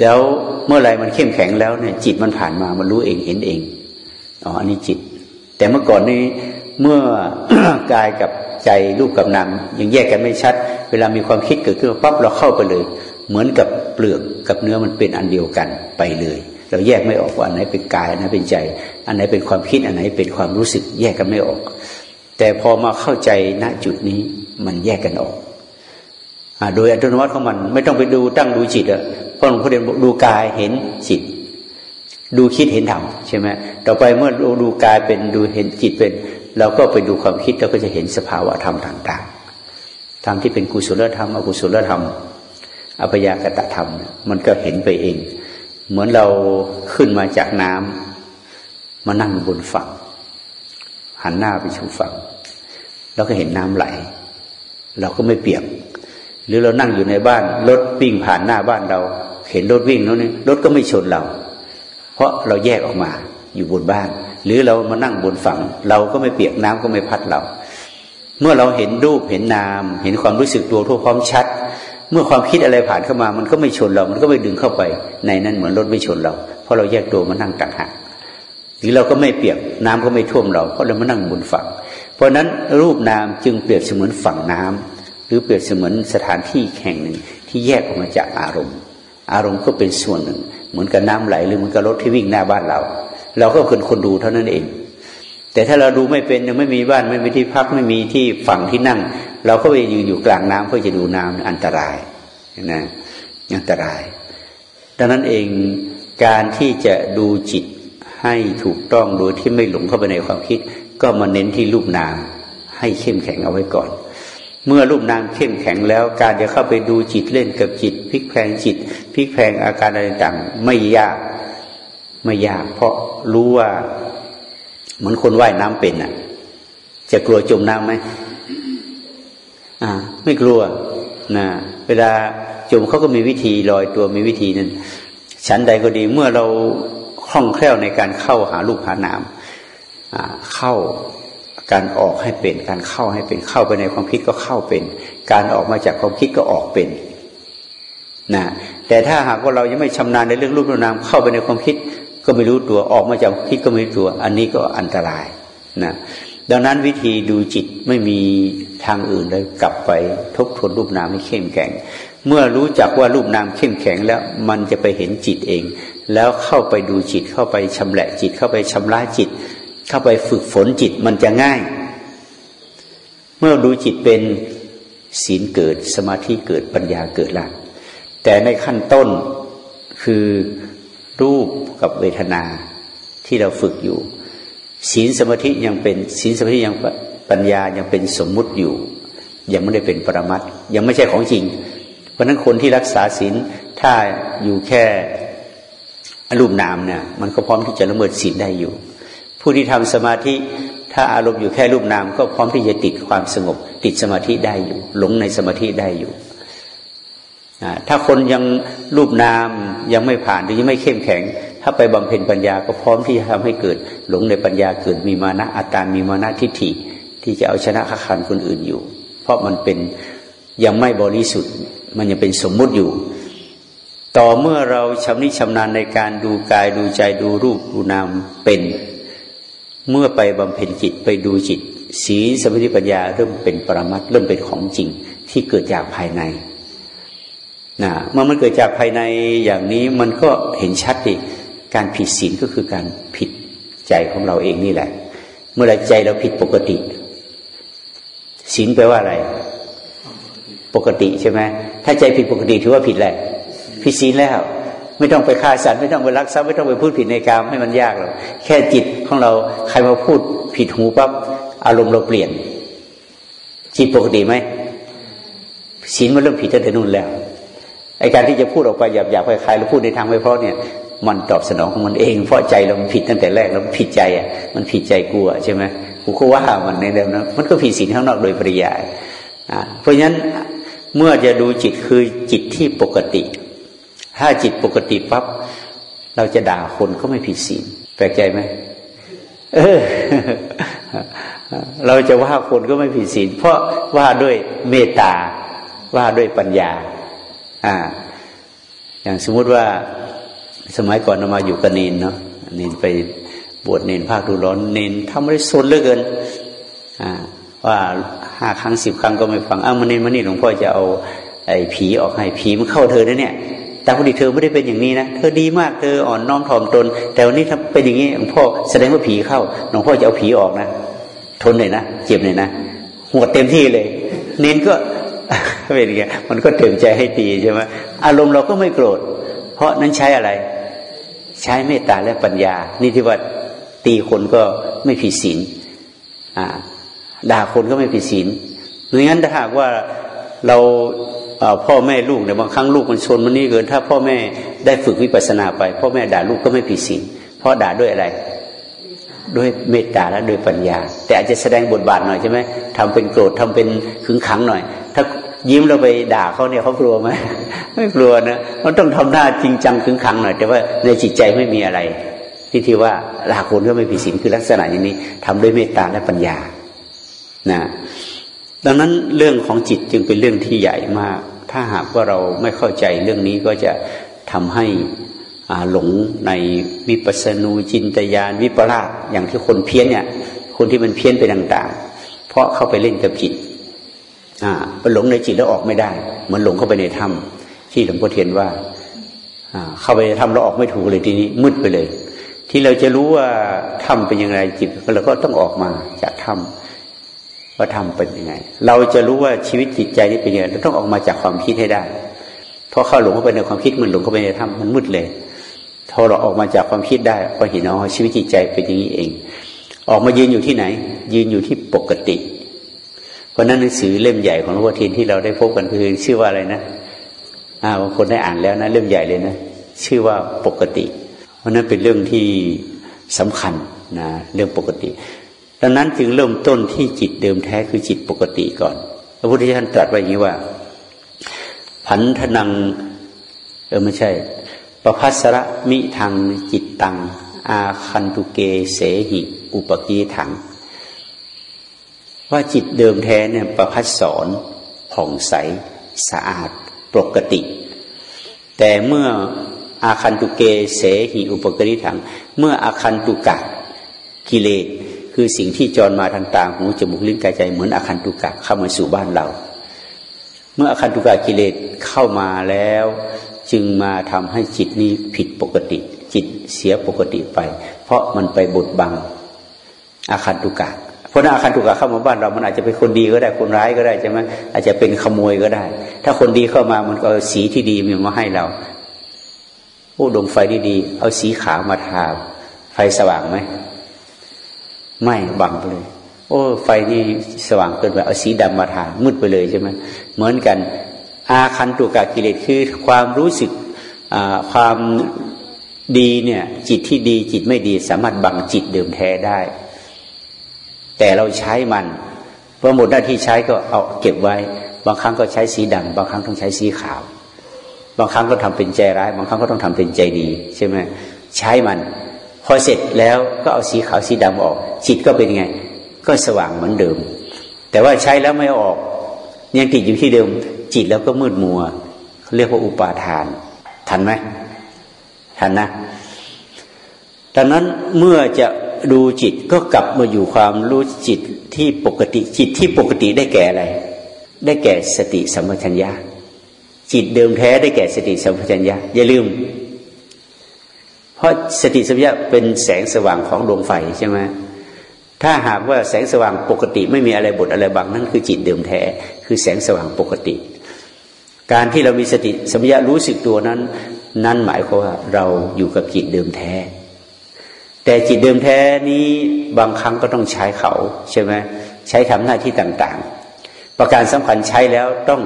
แล้วเมื่อไรมันเข้มแข็งแล้วเนี่ยจิตมันผ่านมามันรู้เองเห็นเองอ๋ออันนี้จิต แต่เมื่อก่อนนี้เมื่อกายกับใจรูปกับนามยังแยกกันไม่ชัด เวลามีความคิดเกิดขึ้นปั๊บเราเข้าไปเลย เหมือนกับเปลือกกับเนื้อมันเป็นอันเดียวกันไปเลย เราแยกไม่ออกว่าอันไหนเป็นกายอันไหนเป็นใจ อันไหนเป็นความคิดอันไหนเป็นความรู้สึกแยกกันไม่ออก แต่พอมาเข้าใจณจุดนี้มันแยกกันออกอโดยอัตโนมัติของมันไม่ต้องไปดูตั้งดูจิตอะเพราะหลวงพ่อเรียนดูกายเห็นจิต ดูคิดเห็นธรรมใช่ไหมต่อไปเมื่อดูดูกายเป็นดูเห็นจิตเป็น เราก็ไปดูความคิดเราก็จะเห็นสภาวะธรรมต่างๆธรรมที่เป็นกุศลธรรมอกุศลธรรมอภยากตธรรม มันก็เห็นไปเอง เหมือนเราขึ้นมาจากน้ำมานั่งบนฝั่ง หันหน้าไปชูฝั่งเราก็เห็นน้ำไหล เราก็ไม่เปียก หรือเรานั่งอยู่ในบ้านรถวิ่งผ่านหน้าบ้านเรา เห็นรถวิ่งแล้วนี่รถก็ไม่ชนเรา เพราะเราแยกออกมาอยู่บนบ้าน หรือเรามานั่งบนฝั่ง เราก็ไม่เปียกน้ำก็ไม่พัดเรา เมื่อเราเห็นรูปเห็นนาม เห็นความรู้สึกตัวทั่วพร้อมชัด เมื่อความคิดอะไรผ่านเข้ามา มันก็ไม่ชนเรา มันก็ไม่ดึงเข้าไป ในนั้นเหมือนรถไม่ชนเรา เพราะเราแยกตัวมานั่งต่างหาก หรือเราก็ไม่เปียกน้ำก็ไม่ท่วมเรา เพราะเรามานั่งบนฝั่ง เพราะนั้นรูปนามจึงเปรียบเสมือนฝั่งน้ำหรือเปรียบเสมือนสถานที่แห่งหนึ่งที่แยกออกมาจากอารมณ์ อารมณ์ก็เป็นส่วนหนึ่ง เหมือนกับน้ำไหลหรือเหมือนกับรถที่วิ่งหน้าบ้านเรา เราก็เป็นคนดูเท่านั้นเอง แต่ถ้าเราดูไม่เป็นยังไม่มีบ้านไม่มีที่พักไม่มีที่ฝั่งที่นั่ง เราก็ไปยืนอยู่กลางน้ำเพื่อจะดูน้ำอันตรายนะอันตราย ดังนั้นเองการที่จะดูจิต ให้ถูกต้องโดยที่ไม่หลงเข้าไปในความคิด ก็มาเน้นที่รูปนาม ให้เข้มแข็งเอาไว้ก่อน เมื่อรูปนามเข้มแข็งแล้วการจะเข้าไปดูจิตเล่นกับจิตพลิกแพลงจิตพลิกแพลงอาการอะไรต่างไม่ยากไม่ยาก เพราะรู้ว่าเหมือนคนว่ายน้ำเป็นอะ จะกลัวจมน้ำไหมอ่า ไม่กลัวนะเวลาจมเขาก็มีวิธีลอยตัวมีวิธีนั้นชั้นใดก็ดีเมื่อเรา คล่องแคล่วในการเข้าหาลูกหาน้ำเข้าการออกให้เป็น การเข้าให้เป็นเข้าไปในความคิดก็เข้าเป็น การออกมาจากความคิดก็ออกเป็นนะแต่ถ้าหากว่าเรายังไม่ชำนาญในเรื่องรูปนามเข้าไปในความคิดก็ไม่รู้ตัวออกมาจากคิดก็ไม่รู้ตัว อันนี้ก็อันตรายนะดังนั้นวิธีดูจิตไม่มีทางอื่นเลยกลับไปทบทวนรูปนามให้เข้มแข็ง เมื่อรู้จักว่ารูปนามเข้มแข็งแล้วมันจะไปเห็นจิตเอง แล้วเข้าไปดูจิตเข้าไปชำละจิตเข้าไปชำระจิต เข้าไปฝึกฝนจิตมันจะง่าย เมื่อดูจิตเป็นศีลเกิดสมาธิเกิดปัญญาเกิดละแต่ในขั้นต้นคือรูปกับเวทนาที่เราฝึกอยู่ศีลสมาธิยังเป็นศีลสมาธิยังปัญญายังเป็นสมมุติอยู่ ยังไม่ได้เป็นปรมัตยังไม่ใช่ของจริง เพราะนั้นคนที่รักษาศีลถ้าอยู่แค่อารมณ์นามเนี่ยมันก็พร้อมที่จะละเมิดศีลได้อยู่ ผู้ที่ทำสมาธิถ้าอารมณ์อยู่แค่รูปนาม ก็พร้อมที่จะติดความสงบ ติดสมาธิได้อยู่ หลงในสมาธิได้อยู่ถ้าคนยังรูปนามยังไม่ผ่านหรือยังไม่เข้มแข็ง ถ้าไปบำเพ็ญปัญญาก็พร้อมที่จะทำให้เกิด หลงในปัญญาเกิดมีมานะอัตตามีมานะทิฏฐิ ที่จะเอาชนะข้าขันคนอื่นอยู่ เพราะมันเป็น ยังไม่บริสุทธิ์ มันยังเป็นสมมุติอยู่ ต่อเมื่อเราชำนิชำนาญในการดูกายดูใจดูรูปดูนามเป็น เมื่อไปบำเพ็ญจิตไปดูจิต สีสมาธิปัญญาเริ่มเป็นปรมัตเริ่มเป็นของจริงที่เกิดจากภายในนะเมื่อมันเกิดจากภายในอย่างนี้มันก็เห็นชัดดิการผิดศีลก็คือการผิดใจของเราเองนี่แหละ เมื่อไรใจเราผิดปกติศีลแปลว่าอะไร ปกติใช่ไหมถ้าใจผิดปกติถือว่าผิดแหละผิดศีลแล้ว ไม่ต้องไปฆ่าสัตว์ไม่ต้องไปรักทรัพย์ไม่ต้องไปพูดผิดในกามให้มันยากหรอกแค่จิตของเราใครมาพูดผิดหูปั๊บอารมณ์เราเปลี่ยน จิตปกติไหมศีลมันเริ่มผิดตั้งแต่นู่นแล้วไอการที่จะพูดออกไปหยาบหยาบใครๆหรือพูดในทางไม่เพราะเนี่ย มันตอบสนองของมันเอง เพราะใจเรามันผิดตั้งแต่แรกแล้วผิดใจอะ มันผิดใจกลัวใช่ไหมกูก็ว่ามันในเรื่องนั้มันก็ผิดศีลข้างนอกโดยปริยายอ่าเพราะฉะนั้น เมื่อจะดูจิตคือจิตที่ปกติ ถ้าจิตปกติปั๊บเราจะด่าคนก็ไม่ผิดศีลแปลกใจไหมเออ เราจะว่าคนก็ไม่ผิดศีลเพราะว่าด้วยเมตตาว่าด้วยปัญญา อ่า อย่างสมมุติว่าสมัยก่อนเรามาอยู่กับเนนเนาะเนนไปบวชเนนภาคดูร้อนเนนทำอะไรสนเหลือเกิน อ่า ว่าห้าครั้งสิบครั้งก็ไม่ฟังอ้าวมันเนนมานี่หลวงพ่อจะเอาไอ้ผีออกให้ผีมันเข้าเธอนะเนี่ย แต่พอดีเธอไม่ได้เป็นอย่างนี้นะเธอดีมากเธออ่อนน้อมถ่อมตน แต่วันนี้ถ้าเป็นอย่างนี้หลวงพ่อแสดงว่าผีเข้าหลวงพ่อจะเอาผีออกนะทนเลยนะเจ็บเลยนะหัวเต็มที่เลย เน้นก็เป็นไงมันก็เต็มใจให้ตีใช่ไหมอารมณ์เราก็ไม่โกรธ เพราะนั้นใช้อะไร ใช้เมตตาและปัญญา นี่ที่ว่าตีคนก็ไม่ผิดศีล ด่าคนก็ไม่ผิดศีลหรืองั้นถ้าหากว่าเราพ่อแม่ลูกเนี่ยบางครั้งลูกมันชนมันนี่เกิน ถ้าพ่อแม่ได้ฝึกวิปัสสนาไป พ่อแม่ด่าลูกก็ไม่ผิดศีลเพราะด่าด้วยอะไร ด้วยเมตตาและด้วยปัญญา แต่อาจจะแสดงบทบาทหน่อยใช่ไหมทำเป็นโกรธทำเป็นขึงขังหน่อย ถ้ายิ้มเราไปด่าเขาเนี่ยเขากลัวไหมไม่กลัวนะมันต้องทำหน้าจริงจังขึงขังหน่อย แต่ว่าในจิตใจไม่มีอะไรที่ที่ว่าลาคนก็ไม่ผิดศีลคือลักษณะอย่างนี้ทำด้วยเมตตาและปัญญา นะดังนั้นเรื่องของจิตจึงเป็นเรื่องที่ใหญ่มาก ถ้าหากว่าเราไม่เข้าใจเรื่องนี้ก็จะทำให้หลงในวิปัสนูจินตยานวิปลาสอย่างที่คนเพี้ยนเนี่ย คนที่มันเพี้ยนไปต่างๆ เพราะเข้าไปเล่นกับจิตอ่าไปหลงในจิตแล้วออกไม่ได้เหมือนหลงเข้าไปในถ้ำที่หลวงพ่อเทียนว่าเข้าไปในถ้ำแล้วออกไม่ถูกเลยทีนี้มืดไปเลย ที่เราจะรู้ว่าถ้ำเป็นยังไงจิตเราก็ต้องออกมาจากถ้ำ ว่าถ้ำเป็นยังไง เราจะรู้ว่าชีวิตจิตใจนี่เป็นยังไงเราต้องออกมาจากความคิดให้ได้เพราะเข้าหลงเข้าไปในความคิดมันหลงเข้าไปในถ้ำมันมืดเลยพอเราออกมาจากความคิดได้ก็เห็นอ๋อชีวิตจิตใจเป็นอย่างนี้เอง ออกมายืนอยู่ที่ไหน ยืนอยู่ที่ปกติ เพราะนั้นหนังสือเล่มใหญ่ของหลวงพ่อเทียนที่เราได้พบกันคือชื่อว่าอะไรนะอ่าบางคนได้อ่านแล้วนะเล่มใหญ่เลยนะชื่อว่าปกติ เพราะนั้นเป็นเรื่องที่สำคัญนะเรื่องปกติ ดังนั้นจึงเริ่มต้นที่จิตเดิมแท้คือจิตปกติก่อน พระพุทธเจ้าตรัสไว้อย่างนี้ว่า ผันทนัง เออไม่ใช่ ประพัสระมิทางจิตตัง อาคันตุเกเสหิ อุปกีถัง ว่าจิตเดิมแท้เนี่ยประพัสสอนผ่องใส สะอาด ปกติ แต่เมื่ออาคันตุเกเสหิ อุปกริถัง เมื่ออาคันตุกะกิเลส คือสิ่งที่จรมาทางตาหูจมูกลิ้นกายใจเหมือนอาคันตุกะเข้ามาสู่บ้านเรา เมื่ออาคันตุกะกิเลสเข้ามาแล้ว จึงมาทำให้จิตนี้ผิดปกติ จิตเสียปกติไป เพราะมันไปบดบังอาคันตุกะเพราะอาคันตุกะเข้ามาบ้านเรา มันอาจจะเป็นคนดีก็ได้คนร้ายก็ได้ใช่ไหมอาจจะเป็นขโมยก็ได้ ถ้าคนดีเข้ามามันก็สีที่ดีมันมาให้เราโอ้ดวงไฟดีๆเอาสีขาวมาทาไฟสว่างไหม ไม่บังไปเลย โอ้ ไฟนี่สว่างเกินไปเอาสีดำมาทามืดไปเลยใช่ไหมเหมือนกัน อาคันตุกะกิเลสคือความรู้สึกความดีเนี่ย จิตที่ดีจิตไม่ดี สามารถบังจิตเดิมแท้ได้ แต่เราใช้มันพอหมดหน้าที่ใช้ก็เอาเก็บไว้ บางครั้งก็ใช้สีดำบางครั้งต้องใช้สีขาว บางครั้งก็ทำเป็นใจร้าย บางครั้งก็ต้องทำเป็นใจดี ใช่ไหมใช้มัน พอเสร็จแล้วก็เอาสีขาวสีดำออก จิตก็เป็นไง ก็สว่างเหมือนเดิม แต่ว่าใช้แล้วไม่ออกยังติดอยู่ที่เดิม จิตแล้วก็มืดมัวเขาเรียกว่าอุปาทาน ทันไหมทันนะดังนั้นเมื่อจะดูจิตก็กลับมาอยู่ความรู้จิตที่ปกติจิตที่ปกติได้แก่อะไร ได้แก่สติสัมปชัญญะจิตเดิมแท้ได้แก่สติสัมปชัญญะอย่าลืม เพราะสติสัมปชัญญะเป็นแสงสว่างของดวงไฟใช่ไหมถ้าหากว่าแสงสว่างปกติไม่มีอะไรบดอะไรบังนั่นคือจิตเดิมแท้ คือแสงสว่างปกติ การที่เรามีสติสัมยารู้สึกตัวนั้น นั่นหมายความว่าเราอยู่กับจิตเดิมแท้ แต่จิตเดิมแท้นี้บางครั้งก็ต้องใช้เขาใช่ไหมใช้ทำหน้าที่ต่างๆ ประการสำคัญใช้แล้วต้อง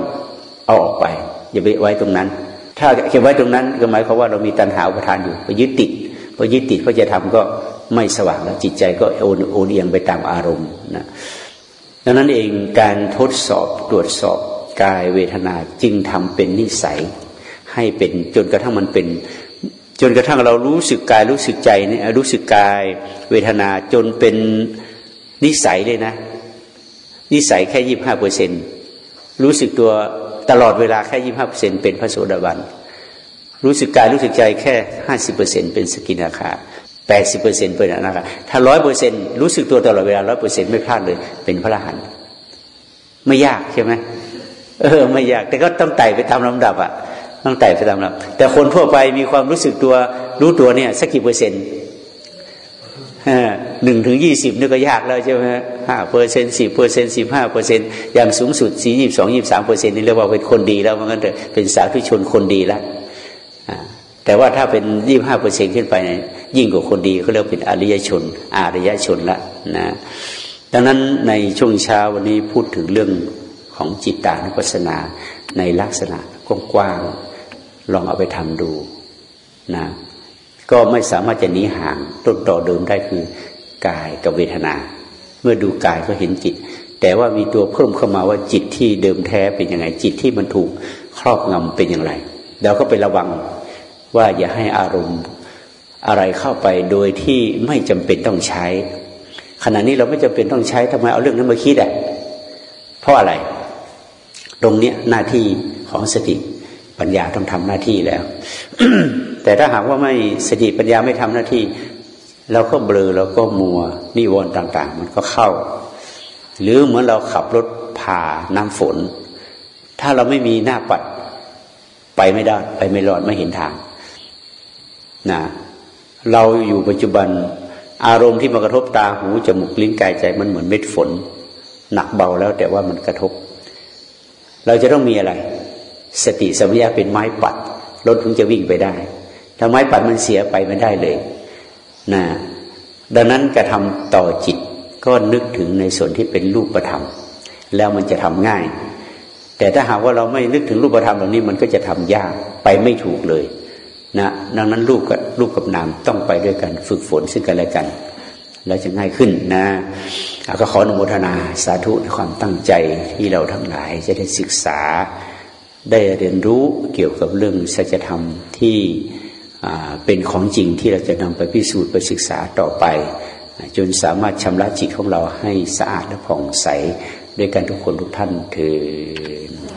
เอาออกไป อย่าไปไว้ตรงนั้น ถ้าเก็บไว้ตรงนั้นก็หมายความว่าเรามีตัณหาอุปทานอยู่ไปยึดติดพอยึดติดพอจะทำก็ไม่สว่างแล้วจิตใจก็โอนโอนเอียงไปตามอารมณ์นะดังนั้นเองการทดสอบตรวจสอบกายเวทนาจึงทำเป็นนิสัย ให้เป็นจนกระทั่งมันเป็น จนกระทั่งเรารู้สึกกายรู้สึกใจเนี่ยรู้สึกกายเวทนาจนเป็นนิสัยเลยนะ นิสัยแค่ยี่บห้าเปอร์เซ็นต์รู้สึกตัวตลอดเวลาแค่ยี่บห้าเปอร์เซ็นต์เป็นพระโสดาบัน รู้สึกกายรู้สึกใจแค่ห้าสิบเปอร์เซ็นต์เป็นสกิทาคาแปดสิบเปอร์เซ็นต์เป็นอนาคาถ้าร้อยเปอร์เซ็นต์รู้สึกตัวตลอดเวลาร้อยเปอร์เซ็นต์ไม่พลาดเลย เป็นพระอรหันต์ไม่ยากใช่ไหมเออไม่ยาก แต่ก็ต้องไต่ไปตามลำดับอะต้องไต่ไปตามลำดับ แต่คนทั่วไปมีความรู้สึกตัวรู้ตัวเนี่ยสักกี่เปอร์เซ็นต์หนึ่งถึงยี่สิบนี่ก็ยากแล้วใช่ไหมห้าเปอร์เซ็นต์สิบเปอร์เซ็นต์สิบห้าเปอร์เซ็นต์อย่างสูงสุดสี่ยี่สองยี่สามเปอร์เซ็นต์นี่เรียกว่าเป็นคนดีแล้วมันก็เป็นสาธุชนคนดีแล้ว แต่ว่าถ้าเป็นยี่ห้าเปอร์เซ็นต์ขึ้นไปยิ่งกว่าคนดีเขาเรียกเป็นอริยชน อารยชนละนะดังนั้นในช่วงเช้าวันนี้พูดถึงเรื่องของจิตตานุปัสสนาในลักษณะกว้างๆลองเอาไปทำดูนะก็ไม่สามารถจะหนีห่างต้นต่อเดิมได้คือกายกับเวทนา เมื่อดูกายก็เห็นจิต แต่ว่ามีตัวเพิ่มเข้ามาว่าจิตที่เดิมแท้เป็นยังไงจิตที่มันถูกครอบงำเป็นอย่างไรเราก็ไประวัง ว่าอย่าให้อารมณ์อะไรเข้าไปโดยที่ไม่จำเป็นต้องใช้ ขณะนี้เราไม่จำเป็นต้องใช้ทำไมเอาเรื่องนั้นมาคิดอะเพราะอะไร ตรงเนี้ยหน้าที่ของสติปัญญาต้องทำหน้าที่แล้ว แต่ถ้าหากว่าไม่สติปัญญาไม่ทำหน้าที่เราก็เบลอเราก็มัวนิวรณ์ต่าง ๆ มันก็เข้า หรือเหมือนเราขับรถผ่าน้ำฝน ถ้าเราไม่มีหน้าปัดไปไม่ได้ ไปไม่รอดไม่เห็นทาง นะเราอยู่ปัจจุบันอารมณ์ที่มากระทบตาหูจมูกลิ้นกายใจมันเหมือนเม็ดฝน หนักเบาแล้วแต่ว่ามันกระทบ เราจะต้องมีอะไร สติสัมปชัญญะเป็นไม้ปัดรถถึงจะวิ่งไปได้ ถ้าไม้ปัดมันเสียไปไม่ได้เลยนะดังนั้นกระทำต่อจิตก็นึกถึงในส่วนที่เป็นรูปธรรม แล้วมันจะทำง่าย แต่ถ้าหากว่าเราไม่นึกถึงรูปธรรมเหล่านี้มันก็จะทำยากไปไม่ถูกเลย นะดังนั้นรูปกับรูปกับนามต้องไปด้วยกัน ฝึกฝนซึ่งกันและกัน แล้วจะง่ายขึ้นนะก็ขออนุโมทนาสาธุในความตั้งใจที่เราทั้งหลายจะได้ศึกษา ได้เรียนรู้เกี่ยวกับเรื่องสัจธรรมที่เป็นของจริงที่เราจะนำไปพิสูจน์ไปศึกษาต่อไป จนสามารถชำระจิตของเราให้สะอาดและผ่องใสด้วยกันทุกคนทุกท่านเถิด